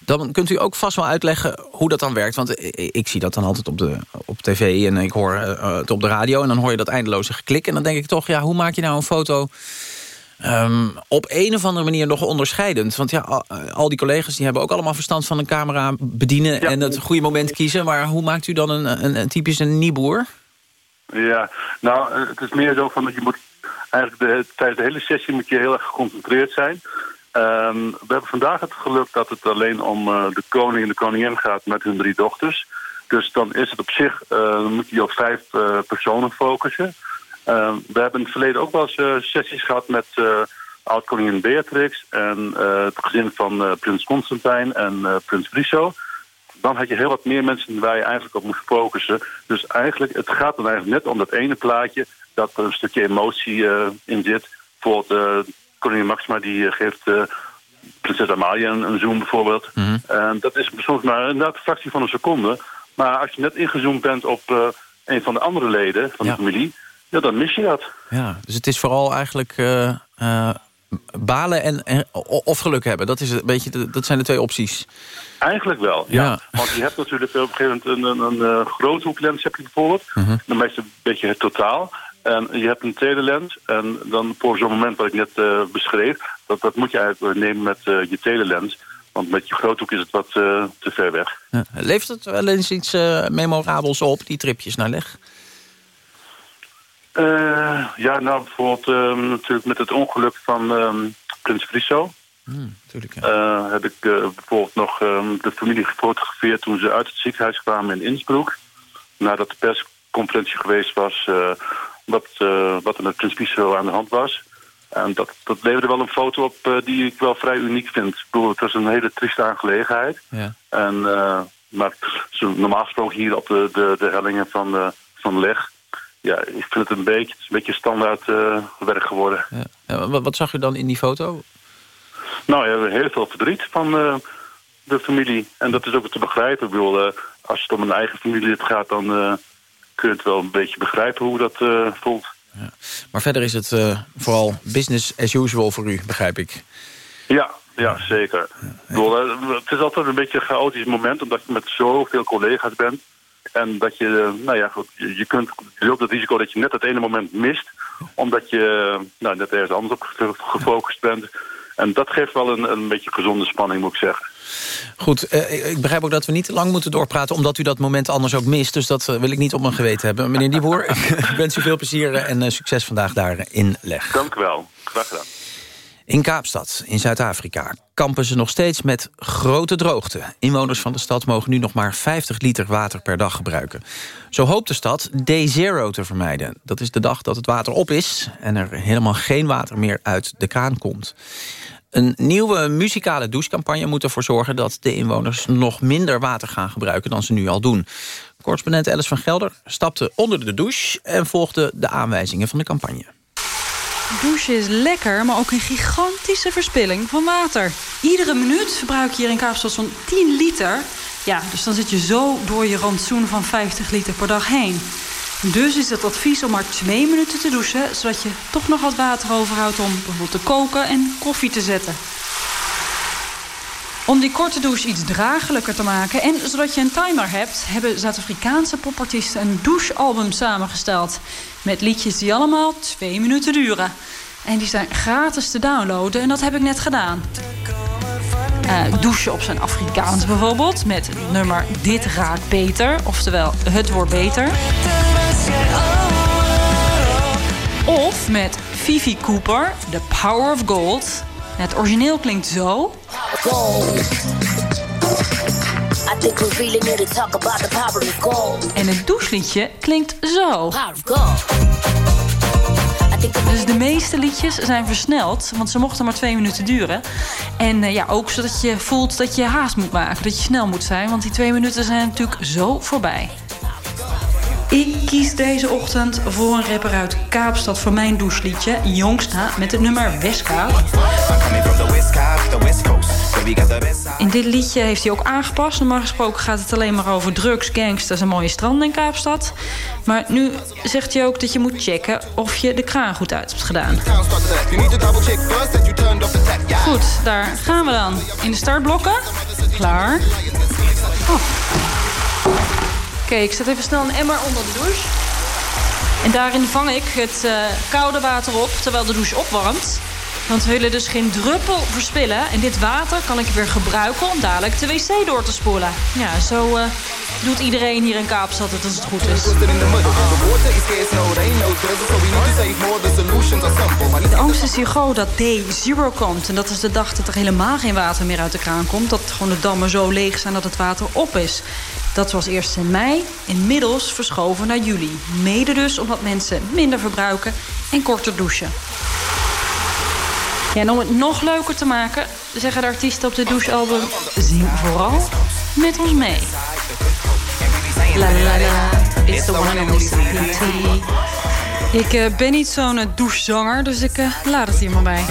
Dan kunt u ook vast wel uitleggen hoe dat dan werkt. Want ik, ik zie dat dan altijd op, de, op tv en ik hoor het op de radio... en dan hoor je dat eindeloze geklik. En dan denk ik toch, ja, hoe maak je nou een foto... Um, op een of andere manier nog onderscheidend. Want ja, al, al, die collega's die hebben ook allemaal verstand van een camera bedienen... Ja. en het goede moment kiezen. Maar hoe maakt u dan een, een, een typische nieboer? Ja, nou, het is meer zo van dat je moet... Eigenlijk de, tijdens de hele sessie moet je heel erg geconcentreerd zijn. Um, we hebben vandaag het geluk dat het alleen om uh, de koning en de koningin gaat met hun drie dochters. Dus dan is het op zich, uh, dan moet je op vijf uh, personen focussen... Uh, we hebben in het verleden ook wel eens uh, sessies gehad met uh, oud-koningin Beatrix... en het gezin van prins Constantijn en prins Friso. Dan had je heel wat meer mensen waar je eigenlijk op moest focussen. Dus eigenlijk, het gaat dan eigenlijk net om dat ene plaatje... dat er een stukje emotie in zit. Bijvoorbeeld koningin Maxima die geeft prinses Amalia een, een zoom bijvoorbeeld. Mm -hmm. dat is soms maar inderdaad een fractie van een seconde. Maar als je net ingezoomd bent op een van de andere leden van ja. de familie... Ja, dan mis je dat. Ja, dus het is vooral eigenlijk uh, uh, balen en, en, of geluk hebben. Dat, is een beetje de, dat zijn de twee opties. Eigenlijk wel, ja. ja. Want je hebt natuurlijk op een gegeven moment een, een, een, groothoeklens heb je bijvoorbeeld. Uh -huh. Dan meestal een beetje het totaal. En je hebt een tweede lens. En dan voor zo'n moment wat ik net beschreef... Dat, dat moet je eigenlijk nemen met je telelens. Want met je groothoek is het wat te ver weg. Ja. Leeft het wel eens iets memorabels op, die tripjes naar leg? Uh, ja, nou bijvoorbeeld um, natuurlijk met het ongeluk van um, Prins Friso. Mm, tuurlijk, ja. uh, heb ik uh, bijvoorbeeld nog um, de familie gefotografeerd toen ze uit het ziekenhuis kwamen in Innsbruck. Nadat de persconferentie geweest was wat, wat er met Prins Friso aan de hand was. En dat, dat leverde wel een foto op die ik wel vrij uniek vind. Ik bedoel, het was een hele trieste aangelegenheid. Ja. En, maar normaal gesproken hier op de, de, de hellingen van, van Leg ja, ik vind het een beetje, het een beetje standaard uh, werk geworden. Ja. Ja, wat, wat, zag u dan in die foto? Nou, we hebben heel veel verdriet van, uh, de familie. En dat is ook te begrijpen. Ik bedoel, eh, als het om een eigen familie gaat, dan eh, kun je het wel een beetje begrijpen hoe dat eh, voelt. Maar verder is het eh, vooral business as usual voor u, begrijp ik. Ja, ja, zeker. Ik bedoel, eh, het is altijd een beetje een chaotisch moment, omdat je met zoveel collega's bent. En dat je, nou ja, goed, je, kunt, je loopt het risico dat je net het ene moment mist, omdat je nou, net ergens anders op ge- gefocust bent. En dat geeft wel een, een beetje gezonde spanning, moet ik zeggen. Goed, eh, ik- begrijp ook dat we niet te lang moeten doorpraten... omdat u dat moment anders ook mist. Dus dat eh, wil ik niet op mijn geweten hebben. Meneer Dieboer, ik wens u veel plezier eh, en eh, succes vandaag daarin leg. Dank u wel. Graag gedaan. In Kaapstad, in Zuid-Afrika, kampen ze nog steeds met grote droogte. Inwoners van de stad mogen nu nog maar 50 liter water per dag gebruiken. Zo hoopt de stad Day Zero te vermijden. Dat is de dag dat het water op is en er helemaal geen water meer uit de kraan komt. Een nieuwe muzikale douchecampagne moet ervoor zorgen... dat de inwoners nog minder water gaan gebruiken dan ze nu al doen. Correspondent Alice van Gelder stapte onder de douche... en volgde de aanwijzingen van de campagne. Douchen is lekker, maar ook een gigantische verspilling van water. Iedere minuut verbruik je hier in Kaapstad zo'n 10 liter. Ja, dus dan zit je zo door je rantsoen van 50 liter per dag heen. Dus is het advies om maar twee minuten te douchen... zodat je toch nog wat water overhoudt om bijvoorbeeld te koken en koffie te zetten. Om die korte douche iets draaglijker te maken en zodat je een timer hebt... hebben Zuid-Afrikaanse popartiesten een douchealbum samengesteld... met liedjes die allemaal twee minuten duren. En die zijn gratis te downloaden en dat heb ik net gedaan. Eh, douchen op zijn Afrikaans bijvoorbeeld, met het nummer Dit raakt beter. Oftewel, het wordt beter. Of met Fifi Cooper, The Power of Gold. Het origineel klinkt zo. Gold. I think we really need to talk about the power of gold. En het doucheliedje klinkt zo. Power of gold. Dus de meeste liedjes zijn versneld, want ze mochten maar twee minuten duren. En eh, ja, ook zodat je voelt dat je haast moet maken, dat je snel moet zijn. Want die twee minuten zijn natuurlijk zo voorbij. Ik kies deze ochtend voor een rapper uit Kaapstad voor mijn doucheliedje. Jongsta met het nummer Westkaap. In dit liedje heeft hij ook aangepast. Normaal gesproken gaat het alleen maar over drugs, gangsters en mooie stranden in Kaapstad. Maar nu zegt hij ook dat je moet checken of je de kraan goed uit hebt gedaan. Goed, daar gaan we dan. In de startblokken. Klaar. Oh. Oké, ik zet even snel een emmer onder de douche. En daarin vang ik het eh, koude water op terwijl de douche opwarmt. Want we willen dus geen druppel verspillen. En dit water kan ik weer gebruiken om dadelijk de wc door te spoelen. Ja, zo eh, doet iedereen hier in Kaapstad het als het goed is. De angst is hier groot dat day zero komt. En dat is de dag dat er helemaal geen water meer uit de kraan komt. Dat gewoon de dammen zo leeg zijn dat het water op is. Dat was eerst in mei, inmiddels verschoven naar juli. Mede dus omdat mensen minder verbruiken en korter douchen. Ja, en om het nog leuker te maken, zeggen de artiesten op de douchealbum... zing vooral met ons mee. La la la, it's the one and only. Ik eh, ben niet zo'n uh, douchezanger, dus ik uh, laat het hier maar bij.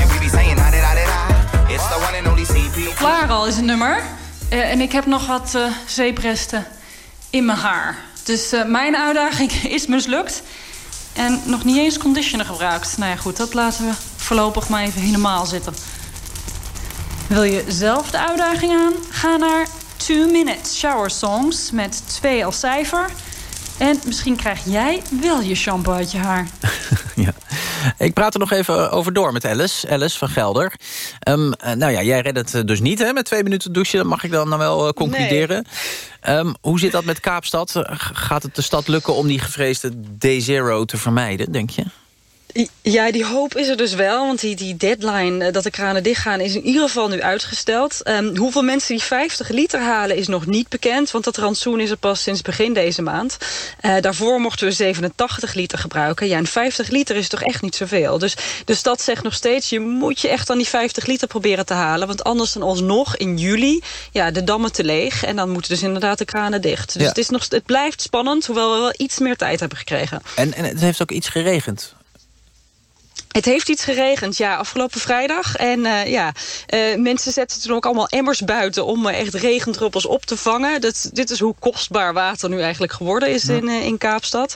Klaar al is het nummer. En ik heb nog wat zeepresten in mijn haar. Dus mijn uitdaging is mislukt. En nog niet eens conditioner gebruikt. Nou ja, goed, dat laten we voorlopig maar even helemaal zitten. Wil je zelf de uitdaging aan? Ga naar 2 Minutes Shower Songs met 2 als cijfer. En misschien krijg jij wel je shampoo uit je haar. ja. Ik praat er nog even over door met Alice, Alice van Gelder. Um, nou ja, jij redt het dus niet hè, met twee minuten douchen. Mag ik dan nou wel uh, concluderen? Nee. Um, hoe zit dat met Kaapstad? Gaat het de stad lukken om die gevreesde D-Zero te vermijden, denk je? Ja, die hoop is er dus wel. Want die, die deadline dat de kranen dichtgaan is in ieder geval nu uitgesteld. Um, hoeveel mensen die 50 liter halen is nog niet bekend. Want dat rantsoen is er pas sinds begin deze maand. Uh, daarvoor mochten we 87 liter gebruiken. Ja, en 50 liter is toch echt niet zoveel. Dus de stad zegt nog steeds, je moet je echt aan die 50 liter proberen te halen. Want anders dan alsnog in juli ja, de dammen te leeg. En dan moeten dus inderdaad de kranen dicht. Dus ja. het, is nog, het blijft spannend, hoewel we wel iets meer tijd hebben gekregen. En, en het heeft ook iets geregend. Het heeft iets geregend, ja, afgelopen vrijdag. En uh, ja, uh, mensen zetten toen ook allemaal emmers buiten... om uh, echt regendruppels op te vangen. Dat, dit is hoe kostbaar water nu eigenlijk geworden is ja. in, in Kaapstad.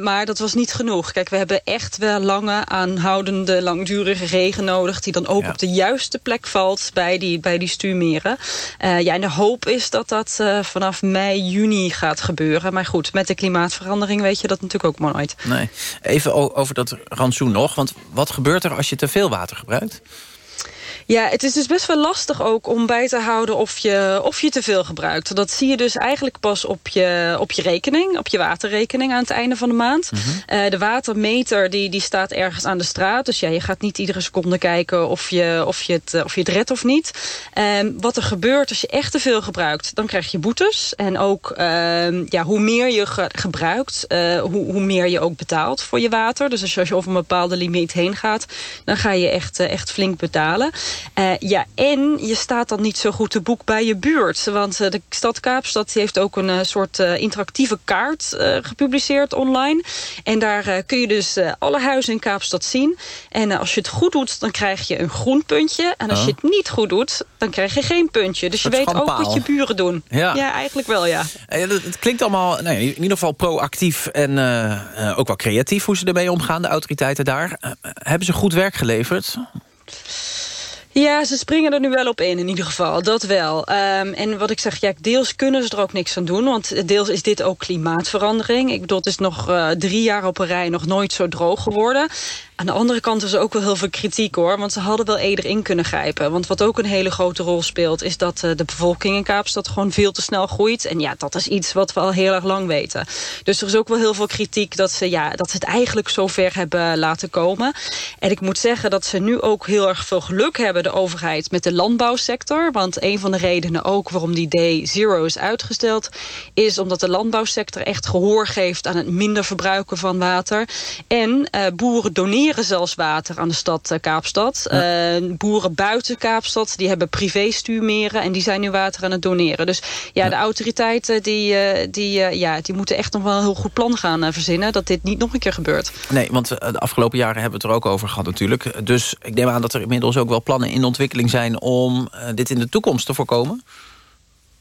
maar dat was niet genoeg. Kijk, we hebben echt wel lange, aanhoudende, langdurige regen nodig... die dan ook ja. op de juiste plek valt bij die, bij die stuurmeren. ja, en de hoop is dat dat vanaf mei, juni gaat gebeuren. Maar goed, met de klimaatverandering weet je dat natuurlijk ook maar nooit. Nee. Even over dat rantsoen nog? Want wat gebeurt er als je te veel water gebruikt? Ja, het is dus best wel lastig ook om bij te houden of je, of je te veel gebruikt. Dat zie je dus eigenlijk pas op je, op je rekening, op je waterrekening aan het einde van de maand. Mm -hmm. uh, de watermeter die, die staat ergens aan de straat. Dus ja, je gaat niet iedere seconde kijken of je, of je, het, of je het redt of niet. Um, wat er gebeurt als je echt te veel gebruikt, dan krijg je boetes. En ook um, ja, hoe meer je ge gebruikt, uh, hoe, hoe meer je ook betaalt voor je water. Dus als je, als je over een bepaalde limiet heen gaat, dan ga je echt, uh, echt flink betalen. Uh, ja, en je staat dan niet zo goed te boek bij je buurt. Want uh, de stad Kaapstad heeft ook een uh, soort interactieve kaart gepubliceerd online. En daar kun je dus alle huizen in Kaapstad zien. En als je het goed doet, dan krijg je een groen puntje. En als oh. je het niet goed doet, dan krijg je geen puntje. Dus je weet ook wat je buren doen. Ja, ja eigenlijk wel, ja. het klinkt allemaal nee, in ieder geval proactief en ook wel creatief... hoe ze ermee omgaan, de autoriteiten daar. hebben ze goed werk geleverd? Ja, ze springen er nu wel op in, in ieder geval. Dat wel. Um, en wat ik zeg, ja, deels kunnen ze er ook niks aan doen. Want deels is dit ook klimaatverandering. Ik bedoel, het is nog uh, drie jaar op een rij nog nooit zo droog geworden. Aan de andere kant is er ook wel heel veel kritiek hoor. Want ze hadden wel eerder in kunnen grijpen. Want wat ook een hele grote rol speelt... is dat uh, de bevolking in Kaapstad gewoon veel te snel groeit. En ja, dat is iets wat we al heel erg lang weten. Dus er is ook wel heel veel kritiek dat ze, ja, dat ze het eigenlijk zo ver hebben laten komen. En ik moet zeggen dat ze nu ook heel erg veel geluk hebben... de overheid met de landbouwsector. Want een van de redenen ook waarom die Day Zero is uitgesteld... is omdat de landbouwsector echt gehoor geeft... aan het minder verbruiken van water. En uh, boeren doneren zelfs water aan de stad Kaapstad. Ja. Uh, boeren buiten Kaapstad die hebben privé-stuurmeren... en die zijn nu water aan het doneren. Dus ja, ja. de autoriteiten die, uh, die, ja, die moeten echt nog wel een heel goed plan gaan verzinnen... dat dit niet nog een keer gebeurt. Nee, want de afgelopen jaren hebben we het er ook over gehad natuurlijk. Dus ik neem aan dat er inmiddels ook wel plannen in ontwikkeling zijn... om dit in de toekomst te voorkomen.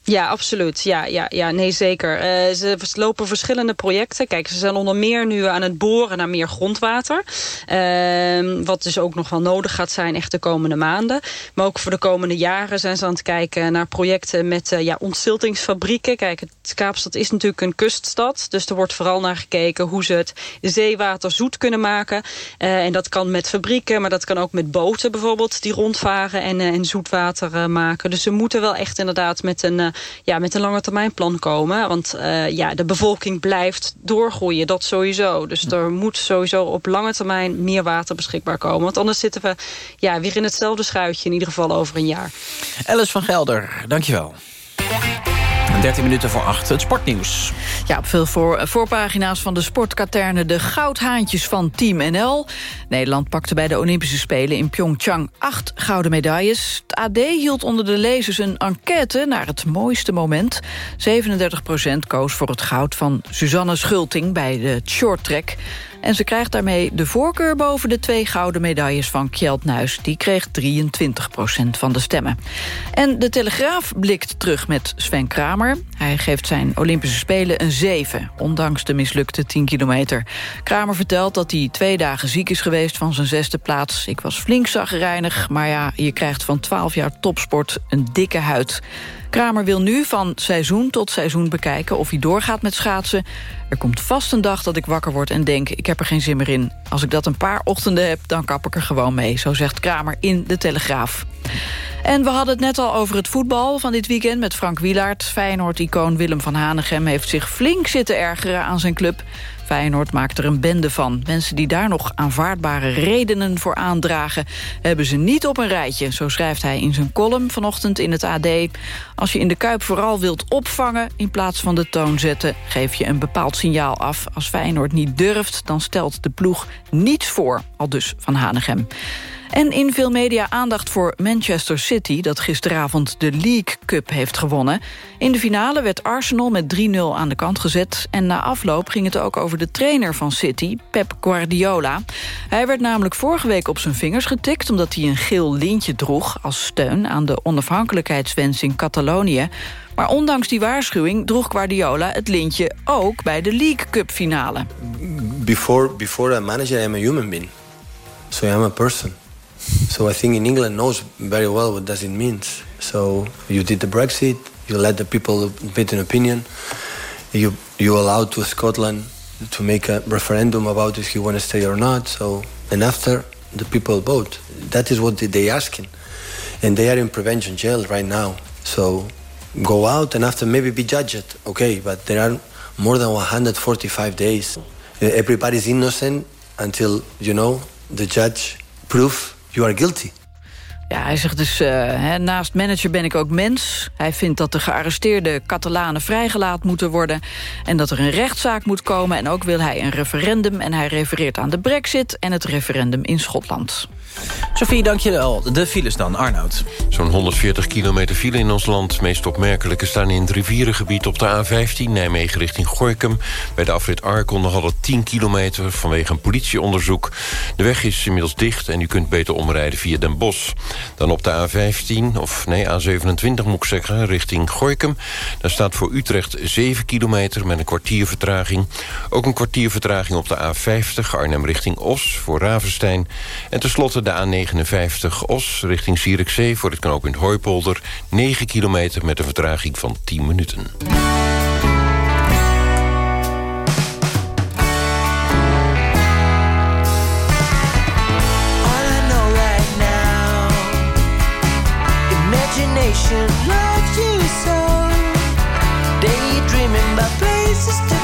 Ja, absoluut. Ja, ja, ja nee, zeker. Uh, ze lopen verschillende projecten. Kijk, ze zijn onder meer nu aan het boren naar meer grondwater. Uh, wat dus ook nog wel nodig gaat zijn echt de komende maanden. Maar ook voor de komende jaren zijn ze aan het kijken naar projecten met uh, ja, ontziltingsfabrieken. Kijk, het Kaapstad is natuurlijk een kuststad. Dus er wordt vooral naar gekeken hoe ze het zeewater zoet kunnen maken. En dat kan met fabrieken, maar dat kan ook met boten bijvoorbeeld... die rondvaren en, en zoetwater maken. Dus ze moeten wel echt inderdaad met een ja, met een lange termijn plan komen. Want uh, ja, de bevolking blijft doorgroeien, dat sowieso. Dus er moet sowieso op lange termijn meer water beschikbaar komen. Want anders zitten we ja, weer in hetzelfde schuitje, in ieder geval over een jaar. Alice van Gelder, dankjewel. 13 minuten voor 8, het sportnieuws. Ja, op veel voor, voorpagina's van de sportkaterne de goudhaantjes van Team NL. Nederland pakte bij de Olympische Spelen in Pyeongchang acht gouden medailles. Het AD hield onder de lezers een enquête naar het mooiste moment. 37% koos voor het goud van Suzanne Schulting bij de shorttrack. En ze krijgt daarmee de voorkeur boven de twee gouden medailles van Kjeld Nuis. Die kreeg 23% van de stemmen. En de Telegraaf blikt terug met Sven Kramer. Hij geeft zijn Olympische Spelen een 7, ondanks de mislukte 10 kilometer. Kramer vertelt dat hij twee dagen ziek is geweest van zijn zesde plaats. Ik was flink zagrijnig, maar ja, je krijgt van 12 jaar topsport een dikke huid. Kramer wil nu van seizoen tot seizoen bekijken of hij doorgaat met schaatsen. Er komt vast een dag dat ik wakker word en denk... ik heb er geen zin meer in. Als ik dat een paar ochtenden heb, dan kap ik er gewoon mee. Zo zegt Kramer in De Telegraaf. En we hadden het net al over het voetbal van dit weekend... met Frank Wielaert. Feyenoord-icoon Willem van Hanegem heeft zich flink zitten ergeren aan zijn club. Feyenoord maakt er een bende van. Mensen die daar nog aanvaardbare redenen voor aandragen... hebben ze niet op een rijtje, zo schrijft hij in zijn column vanochtend in het AD. Als je in de Kuip vooral wilt opvangen in plaats van de toon zetten... geef je een bepaald signaal af. Als Feyenoord niet durft, dan stelt de ploeg niets voor, al dus van Hanegem. En in veel media aandacht voor Manchester City... dat gisteravond de League Cup heeft gewonnen. In de finale werd Arsenal met 3-0 aan de kant gezet... en na afloop ging het ook over de trainer van City, Pep Guardiola. Hij werd namelijk vorige week op zijn vingers getikt... omdat hij een geel lintje droeg als steun aan de onafhankelijkheidswens in Catalonië. Maar ondanks die waarschuwing droeg Guardiola het lintje ook bij de League Cup finale. Before, before a manager, I'm a human being. So I'm a person. So I think in England knows very well what does it means. So you did the Brexit, you let the people bit an opinion, you you allowed to Scotland to make a referendum about if you want to stay or not. So and after the people vote, that is what they asking, and they are in prevention jail right now. So go out and after maybe be judged, okay? But there are more than 145 days. Everybody's innocent until you know the judge prove you are guilty. Ja, hij zegt dus, uh, naast manager ben ik ook mens. Hij vindt dat de gearresteerde Catalanen vrijgelaten moeten worden... en dat er een rechtszaak moet komen. En ook wil hij een referendum. En hij refereert aan de brexit en het referendum in Schotland. Sophie, dankjewel. De files dan, Arnoud. Zo'n 140 kilometer file in ons land. Meest opmerkelijke staan in het rivierengebied op de A15... Nijmegen richting Gorkum. Bij de afrit Arkon nog altijd 10 kilometer vanwege een politieonderzoek. De weg is inmiddels dicht en u kunt beter omrijden via Den Bosch. Dan op de A15, of nee, A27 moet ik zeggen, richting Gorkum. Daar staat voor Utrecht 7 kilometer met een kwartier vertraging. Ook een kwartier vertraging op de A50, Arnhem richting Os voor Ravenstein. En tenslotte de A59 Os richting Zierikzee... voor het knooppunt Hooipolder. 9 kilometer met een vertraging van 10 minuten. loves you so. Daydreaming about places to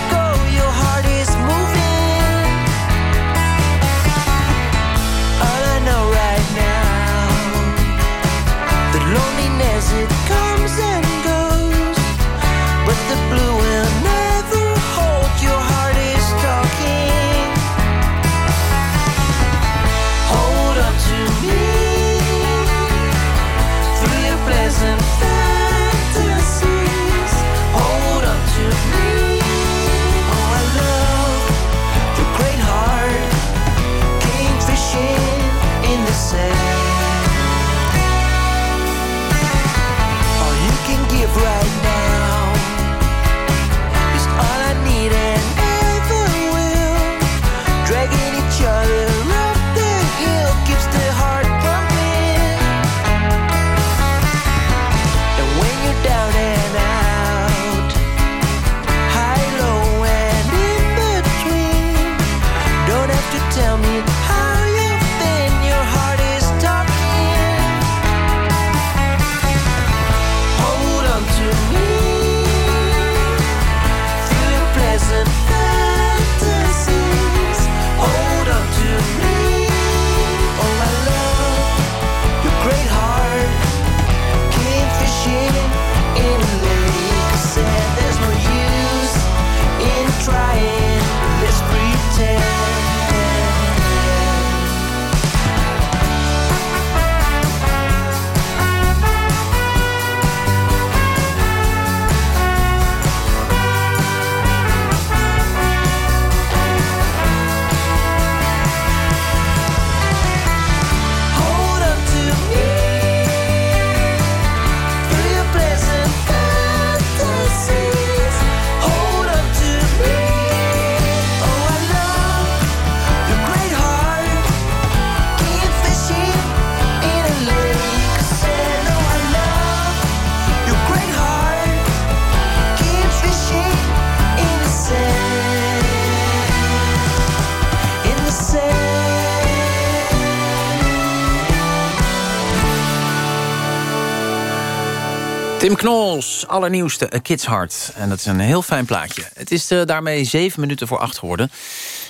Knols, allernieuwste A Kids Heart. En dat is een heel fijn plaatje. Het is eh, daarmee zeven minuten voor acht geworden.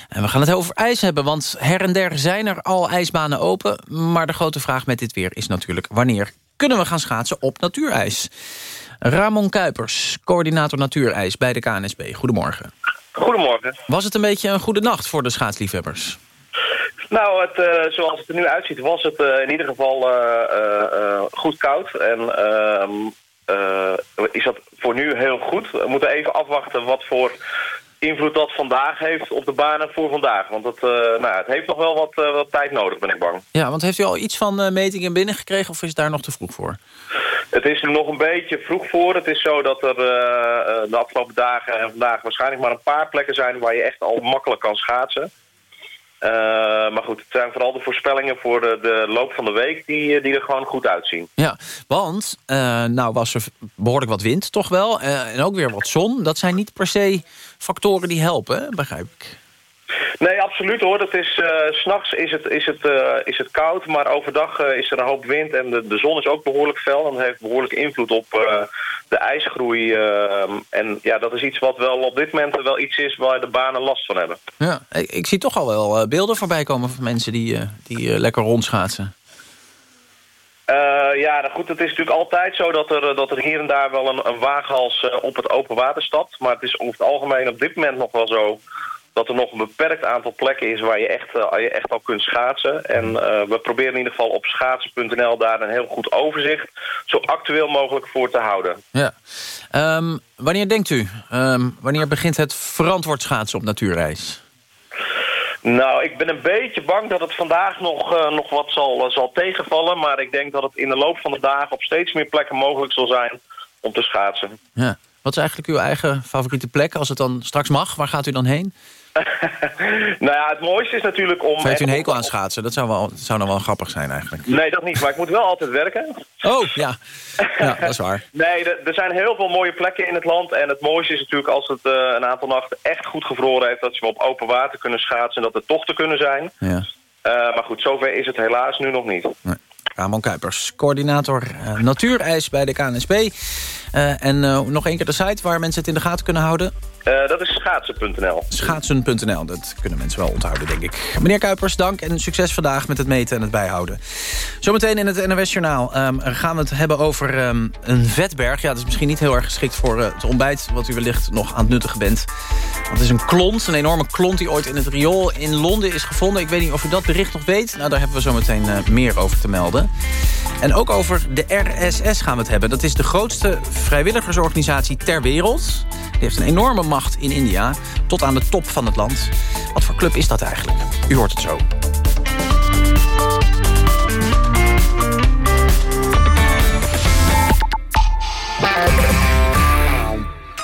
En we gaan het over ijs hebben, want her en der zijn er al ijsbanen open. Maar de grote vraag met dit weer is natuurlijk... wanneer kunnen we gaan schaatsen op natuurijs? Ramon Kuipers, coördinator natuurijs bij de KNSB. Goedemorgen. Goedemorgen. Was het een beetje een goede nacht voor de schaatsliefhebbers? Nou, het, eh, zoals het er nu uitziet, was het eh, in ieder geval goed koud. En ehm, eh, is dat voor nu heel goed. We moeten even afwachten wat voor invloed dat vandaag heeft op de banen voor vandaag. Want het, eh, nou, het heeft nog wel wat, eh, wat tijd nodig, ben ik bang. Ja, want heeft u al iets van eh, metingen binnengekregen... of is het daar nog te vroeg voor? Het is er nog een beetje vroeg voor. Het is zo dat er eh, eh, de afgelopen dagen en vandaag waarschijnlijk maar een paar plekken zijn waar je echt al makkelijk kan schaatsen. Eh, maar goed, het zijn vooral de voorspellingen voor de, de loop van de week die, eh, die er gewoon goed uitzien. Ja, want eh, nou was er behoorlijk wat wind, toch wel. eh, en ook weer wat zon. Dat zijn niet per se factoren die helpen, begrijp ik. Nee, absoluut hoor. Het is, s s'nachts is het, is, het, eh, is het koud, maar overdag eh, is er een hoop wind en de, de zon is ook behoorlijk fel. En dat heeft behoorlijk invloed op de ijsgroei. eh, en ja, dat is iets wat wel op dit moment wel iets is waar de banen last van hebben. Ja, ik, ik zie toch al wel beelden voorbij komen van mensen die, die lekker rondschaatsen. Ja, nou goed, het is natuurlijk altijd zo dat er, dat er hier en daar wel een, een waaghals op het open water stapt. Maar het is over het algemeen op dit moment nog wel zo dat er nog een beperkt aantal plekken is waar je echt, eh, je echt al kunt schaatsen. En eh, we proberen in ieder geval op schaatsen.nl daar een heel goed overzicht zo actueel mogelijk voor te houden. Ja. Ehm, wanneer denkt u? Ehm, wanneer begint het verantwoord schaatsen op natuurreis? Nou, ik ben een beetje bang dat het vandaag nog, eh, nog wat zal, zal tegenvallen. Maar ik denk dat het in de loop van de dagen op steeds meer plekken mogelijk zal zijn om te schaatsen. Ja. Wat is eigenlijk uw eigen favoriete plek? Als het dan straks mag, waar gaat u dan heen? nou ja, het mooiste is natuurlijk om... Heeft u een hekel aan schaatsen? Dat zou, wel, zou dan wel grappig zijn eigenlijk. Nee, dat niet. Maar ik moet wel altijd werken. Oh, ja. Ja, dat is waar. Nee, er- zijn heel veel mooie plekken in het land. En het mooiste is natuurlijk als het eh, een aantal nachten echt goed gevroren heeft... dat we op open water kunnen schaatsen en dat er tochten kunnen zijn. Ja. Eh, maar goed, zover is het helaas nu nog niet. Ramon Kuipers, coördinator eh, natuurijs bij de KNSB. En nog één keer de site waar mensen het in de gaten kunnen houden. Eh, dat is schaatsen.nl. Schaatsen.nl, dat kunnen mensen wel onthouden, denk ik. Meneer Kuipers, dank en succes vandaag met het meten en het bijhouden. Zometeen in het NOS-journaal ehm, gaan we het hebben over ehm, een vetberg. Ja, dat is misschien niet heel erg geschikt voor eh, het ontbijt... wat u wellicht nog aan het nuttigen bent. Want het is een klont, een enorme klont die ooit in het riool in Londen is gevonden. Ik weet niet of u dat bericht nog weet. Nou, daar hebben we zometeen eh, meer over te melden. En ook over de RSS gaan we het hebben. Dat is de grootste vrijwilligersorganisatie ter wereld. Die heeft een enorme macht in India, tot aan de top van het land. Wat voor club is dat eigenlijk? U hoort het zo.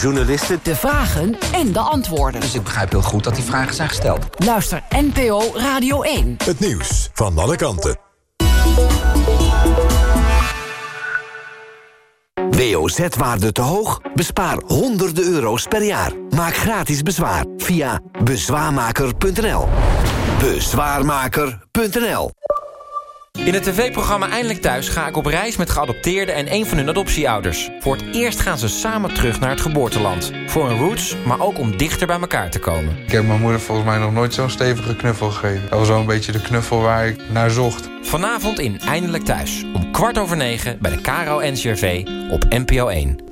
journalisten. De vragen en de antwoorden. Dus ik begrijp heel goed dat die vragen zijn gesteld. Luister NPO Radio 1. Het nieuws van alle kanten. WOZ-waarde te hoog? Bespaar honderden euro's per jaar. Maak gratis bezwaar via bezwaarmaker.nl. Bezwaarmaker.nl In het tv-programma Eindelijk Thuis ga ik op reis met geadopteerden en een van hun adoptieouders. Voor het eerst gaan ze samen terug naar het geboorteland. Voor hun roots, maar ook om dichter bij elkaar te komen. Ik heb mijn moeder volgens mij nog nooit zo'n stevige knuffel gegeven. Dat was een beetje de knuffel waar ik naar zocht. Vanavond in Eindelijk Thuis. Om kwart over negen bij de Caro NCRV op NPO 1.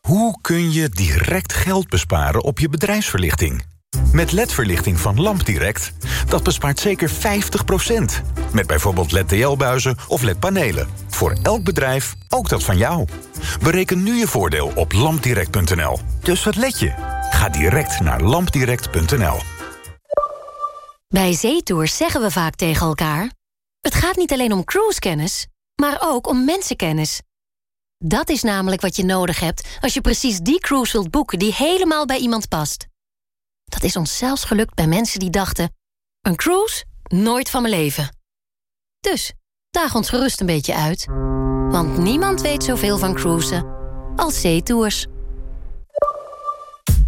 Hoe kun je direct geld besparen op je bedrijfsverlichting? Met LED-verlichting van LampDirect, dat bespaart zeker 50%. Met bijvoorbeeld LED-TL-buizen of LED-panelen. Voor elk bedrijf, ook dat van jou. Bereken nu je voordeel op lampdirect.nl. Dus wat let je? Ga direct naar lampdirect.nl. Bij zeetours zeggen we vaak tegen elkaar... het gaat niet alleen om cruisekennis, maar ook om mensenkennis. Dat is namelijk wat je nodig hebt als je precies die cruise wilt boeken... die helemaal bij iemand past. Dat is ons zelfs gelukt bij mensen die dachten... een cruise? Nooit van mijn leven. Dus, daag ons gerust een beetje uit. Want niemand weet zoveel van cruisen als zeetours.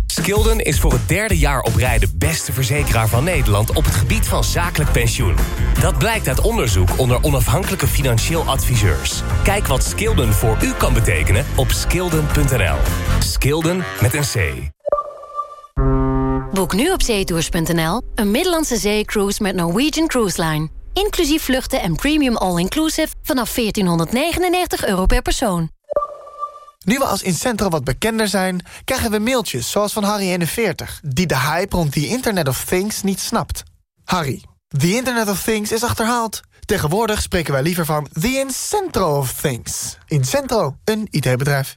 Skilden is voor het derde jaar op rij de beste verzekeraar van Nederland op het gebied van zakelijk pensioen. Dat blijkt uit onderzoek onder onafhankelijke financieel adviseurs. Kijk wat Skilden voor u kan betekenen op skilden.nl. Skilden met een C. Boek nu op zeetours.nl een Middellandse zeecruise met Norwegian Cruise Line. Inclusief vluchten en premium all-inclusive vanaf 1499 euro per persoon. Nu we als Incentro wat bekender zijn, krijgen we mailtjes zoals van Harry41... die de hype rond the Internet of Things niet snapt. Harry, the Internet of Things is achterhaald. Tegenwoordig spreken wij liever van the Incentro of Things. Incentro, een IT-bedrijf.